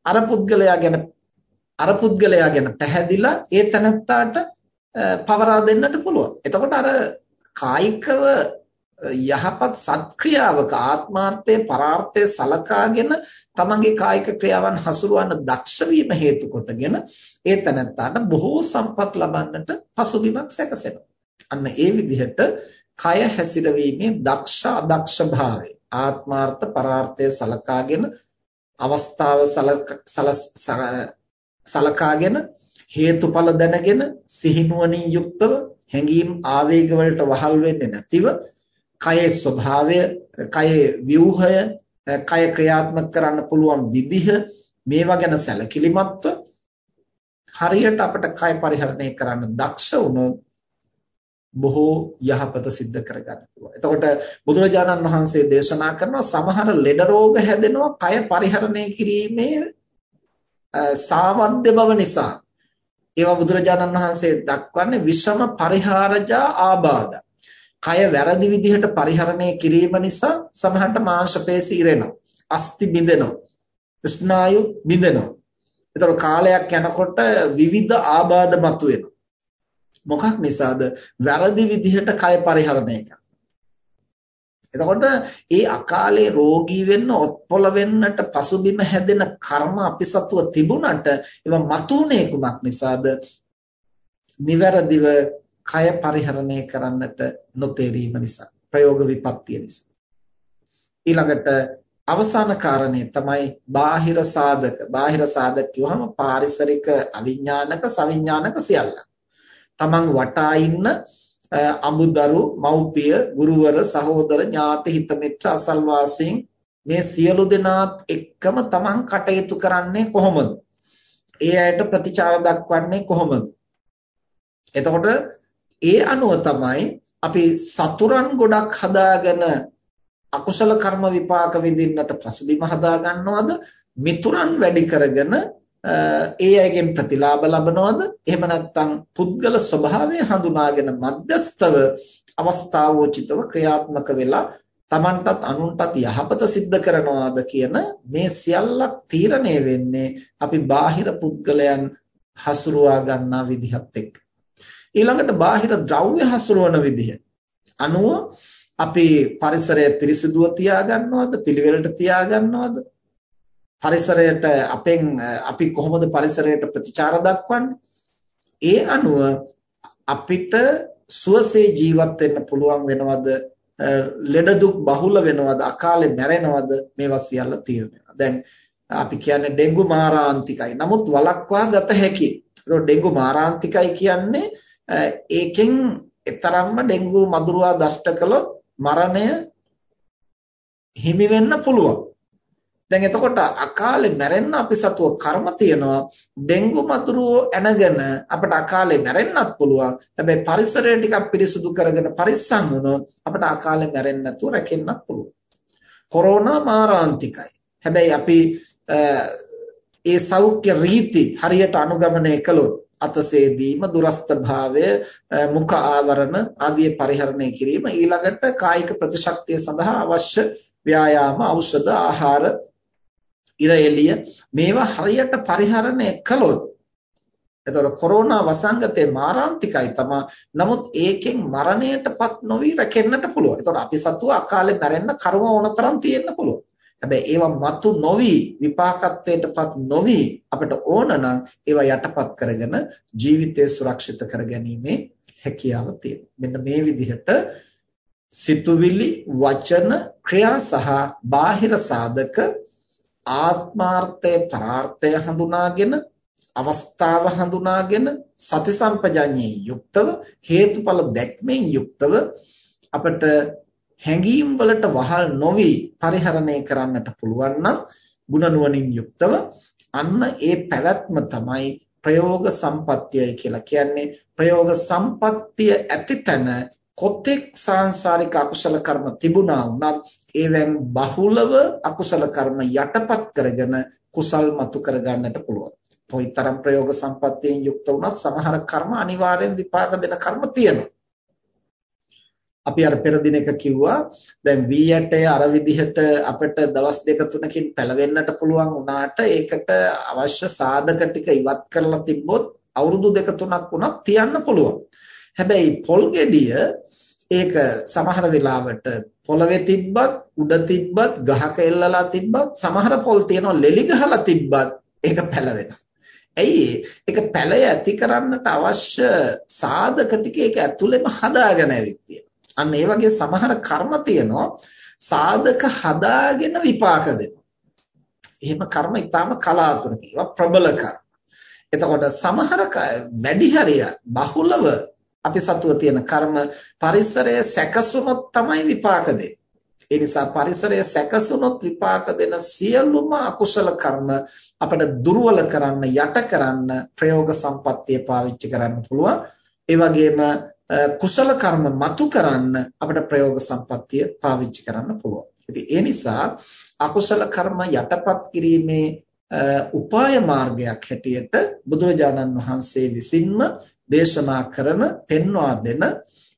අර පුද්ගලයා ගැන අර පුද්ගලයා ගැන පැහැදිලා ඒ තනත්තාට පවරා දෙන්නට පුළුවන්. එතකොට අර කායිකව යහපත් සත්ක්‍රියාවක ආත්මාර්ථයේ පරාර්ථයේ සලකාගෙන තමන්ගේ කායික ක්‍රියාවන් හසුරවන්න දක්ෂ වීම හේතු කොටගෙන ඒ තැනත්තාට බොහෝ සම්පත් ලබන්නට පසුබිමක් සැකසෙනවා. අන්න ඒ විදිහට කය හැසිරවීමේ දක්ෂ අදක්ෂ භාවය ආත්මාර්ථ පරාර්ථයේ සලකාගෙන අවස්ථාව සලකාගෙන හේතුඵල දැනගෙන සිහිනුවණින් යුක්තව හැඟීම් ආවේග වලට වහල් වෙන්නේ නැතිව කයේ ස්වභාවය, කයේ ව්‍යුහය, කය ක්‍රියාත්මක කරන්න පුළුවන් විදිහ මේවා ගැන සැලකිලිමත්ව හරියට අපිට කය පරිහරණය කරන්න දක්ෂ වුණොත් බොහෝ යහපත සිද්ධ කරගන්න පුළුවන්. එතකොට බුදුරජාණන් වහන්සේ දේශනා කරනවා සමහර ලෙඩ රෝග හැදෙනවා කය පරිහරණය කිරීමේ සාවද්‍ය බව නිසා. ඒවා බුදුරජාණන් වහන්සේ දක්වන්නේ විෂම පරිහාරජා ආබාධ. කය වැරදි විදිහට පරිහරණය කිරීම නිසා සමහරට මාංශ පේශි ඉරෙනවා. අස්ථි බිඳෙනවා. ස්නායු බිඳෙනවා. ඒතර කාලයක් යනකොට විවිධ ආබාධ මතුවෙනවා. මොකක් නිසාද? වැරදි විදිහට කය පරිහරණය කරනවා. එතකොට ඒ අකාලේ රෝගී වෙන්න ඔත්පොළ වෙන්නට පසුබිම හැදෙන කර්ම අපි සතුව තිබුණට ඒවා මතුනේ කුමක් නිසාද? නිවැරදිව කය පරිහරණය කරන්නට නොතේරීම නිසා ප්‍රයෝග විපත්තිය නිසා ඊළඟට අවසාන කාරණේ තමයි බාහිර සාධක. බාහිර සාධක කිව්වම පාරිසරික අවිඥානික සවිඥානික සියල්ල. තමන් වටා ඉන්න අමුදරු, මව්පිය, ගුරුවර, සහෝදර, ඥාති, හිත මිත්‍ර අසල්වාසීන් මේ සියලු දෙනාත් එක්කම තමන් කටයුතු කරන්නේ කොහොමද? ඒ අයට ප්‍රතිචාර දක්වන්නේ කොහොමද? එතකොට ඒ අනුව තමයි අපි සතුරන් ගොඩක් හදාගෙන අකුසල කර්ම විපාක විඳින්නට පසුබිම හදා ගන්නවද මිතුරන් වැඩි කරගෙන ඒ අයගෙන් ප්‍රතිලාභ ලබනවද? එහෙම නැත්නම් පුද්ගල ස්වභාවය හඳුනාගෙන මධ්‍යස්තව අවස්ථාවෝචිතව ක්‍රියාත්මක වෙලා Tamanටත් අනුන්ටත් යහපත සිද්ධ කරනවාද කියන මේ සියල්ලක් තීරණය වෙන්නේ අපි බාහිර පුද්ගලයන් හසුරුවා ගන්නා විදිහත් එක්ක. ඊළඟට බාහිර ද්‍රව්‍ය හසුරවන විදිහ. අනුව අපි පරිසරය පිරිසිදුව තියාගන්නවද? පිළිවෙලට තියාගන්නවද? පරිසරයට අපෙන් අපි කොහොමද පරිසරයට ප්‍රතිචාර දක්වන්නේ? ඒ අනුව අපිට සුවසේ ජීවත් වෙන්න පුළුවන් වෙනවද? ලෙඩ දුක් බහුල වෙනවද? අකාලේ මැරෙනවද? මේවා සියල්ල තීරණය දැන් අපි කියන්නේ ඩෙන්ගු මාරාන්තිකයි. නමුත් වළක්වා ගත හැකියි ඒක ඩෙන්ගු මාරාන්තිකයි කියන්නේ ඒකෙන් එතරම්ම ඩෙන්ගු මදුරුවා දෂ්ට කළොත් මරණය හිමි වෙන්න පුළුවන්. දැන් එතකොට අකාලේ මැරෙන්න අපි සතුව කර්ම තියනවා. ඩෙන්ගු මතුරුව ඇනගෙන අපිට අකාලේ මැරෙන්නත් පුළුවන්. හැබැයි පරිසරය ටිකක් පිරිසුදු කරගෙන පරිස්සම් වුණොත් අපිට අකාලේ මැරෙන්න නැතුව රැකෙන්නත් පුළුවන්. කොරෝනා මාරාන්තිකයි. හැබැයි අපි ඒ සෞඛ්‍ය රීති හරියට අනුගමනය කළොත් අතසේදීම දුරස්ත භාවය මුඛ ආවරණ ආදී පරිහරණය කිරීම ඊළඟට කායික ප්‍රතිශක්තිය සඳහා අවශ්‍ය ව්‍යායාම ඖෂධ ආහාර ඉර එළිය මේවා හරියට පරිහරණය කළොත් එතකොට කොරෝනා වසංගතේ මාරාන්තිකයි තමා නමුත් ඒකෙන් මරණයටපත් නොවි රැකෙන්නට පුළුවන්. එතකොට අපි සතුව අකාලේ මැරෙන්න කර්ම ඕනතරම් තියෙන්න පුළුවන්. හැබැයි ඒවා මතු නොවි විපාකත්වයටපත් නොවි අපිට ඕන නම් ඒවා යටපත් කරගෙන ජීවිතය සුරක්ෂිත කරගැනීමේ හැකියාව තියෙනවා. මෙන්න මේ විදිහට සිතුවිලි වචන ක්‍රියා සහ බාහිර සාධක ආත්මාර්ථය පරාර්ථය හඳුනාගෙන අවස්ථාව හඳුනාගෙන සති සම්පජඤ්ඤේ යුක්තව හේතුඵල දැක්මෙන් යුක්තව අපට හැඟීම් වලට වහල් නොවි පරිහරණය කරන්නට පුළුවන් නම් ಗುಣ නුවණින් යුක්තව අන්න ඒ පැවැත්ම තමයි ප්‍රයෝග සම්පත්තියයි කියලා කියන්නේ. ප්‍රයෝග සම්පත්තිය ඇතිතන කොතෙක් සාංශාරික අකුසල කර්ම තිබුණා වුණත් ඒවෙන් බහුලව අකුසල කර්ම යටපත් කරගෙන කුසල් මතු කරගන්නට පුළුවන්. කොයිතරම් ප්‍රයෝග සම්පත්තියෙන් යුක්ත වුණත් සමහර කර්ම අනිවාර්යෙන් විපාක දෙන කර්ම තියෙනවා. අපි අර පෙර දිනක කිව්වා දැන් වී ඇටය අර විදිහට අපිට දවස් දෙක තුනකින් පැලවෙන්නට පුළුවන් වුණාට ඒකට අවශ්‍ය සාධක ටික ඉවත් කරලා තිබ්බොත් අවුරුදු දෙක තුනක් වුණත් තියන්න පුළුවන්. හැබැයි පොල් ගෙඩිය ඒක සමහර වෙලාවට පොළවේ තිබ්බත් උඩ තිබ්බත් ගහක එල්ලලා තිබ්බත් සමහර පොල් තියෙනවා ලෙලි ගහලා තිබ්බත් ඒක පැලවෙනවා. ඇයි ඒක පැලය ඇති කරන්නට අවශ්‍ය සාධක ටික ඒක ඇතුළෙම හදාගෙන ඇවිත් තියෙනවා. අන්න ඒ වගේ සමහර කර්ම තියෙනවා සාධක හදාගෙන විපාක දෙනවා. එහෙම කර්ම ඊටාම කලාතුරකින් ඒවා ප්‍රබල කර්ම. එතකොට සමහර වැඩි හරිය බහුලව අපි සතුව තියෙන කර්ම පරිසරය සැකසුනොත් තමයි විපාක දෙන්නේ. ඒ නිසා පරිසරය සැකසුනොත් විපාක දෙන සියලුම අකුසල කර්ම අපිට දුර්වල කරන්න යට කරන්න ප්‍රයෝග සම්පත්තිය පාවිච්චි කරන්න පුළුවන්. ඒ වගේම කුසල කර්ම මතු කරන්න අපිට ප්‍රයෝග සම්පත්තිය පාවිච්චි කරන්න පුළුවන්. ඉතින් ඒ නිසා අකුසල කර්ම යටපත් කිරීමේ උපාය මාර්ගයක් හැටියට බුදුරජාණන් වහන්සේ විසින්ම දේශනා කරන පෙන්වා දෙන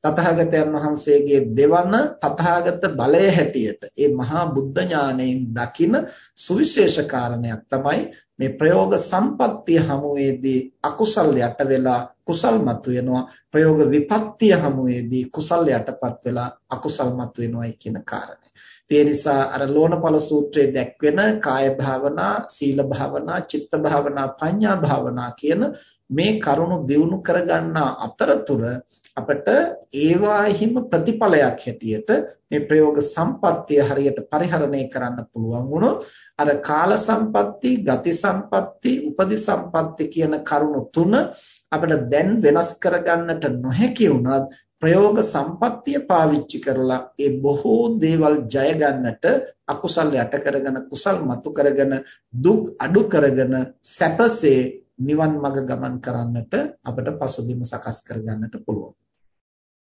තථාගතයන් වහන්සේගේ දෙවන තථාගත බලය හැටියට ඒ මහා බුද්ධ ඥාණයෙන් දකින සුවිශේෂ කාරණයක් තමයි මේ ප්‍රයෝග සම්පත්තිය හමුවේදී අකුසල් යට වෙලා කුසල් මතුවෙනවා ප්‍රයෝග විපත්තිය හමුවේදී කුසල් යටපත් වෙලා අකුසල් මතුවෙනවායි කියන කාරණය. ඒ නිසා අර ලෝණපල සූත්‍රයේ දැක්වෙන කාය භාවනා, සීල භාවනා, චිත්ත භාවනා, පඤ්ඤා භාවනා කියන මේ කරුණු දියුණු කරගන්නා අතරතුර අපිට ඒවාහිම ප්‍රතිඵලයක් හැටියට මේ ප්‍රයෝග සම්පත්තිය හරියට පරිහරණය කරන්න පුළුවන් වුණොත් අර කාල සම්පatti, ගති සම්පatti, උපදි සම්පatti කියන කරුණු තුන අපිට දැන් වෙනස් කරගන්නට නොහැකි වුණත් ප්‍රයෝග සම්පත්තිය පාවිච්චි කරලා ඒ බොහෝ දේවල් ජය ගන්නට අකුසල් යට කරගෙන කුසල් මතු කරගෙන දුක් අඩු කරගෙන සැපසේ නිවන් මඟ ගමන් කරන්නට අපට පසුබිම සකස් කරගන්නට පුළුවන්.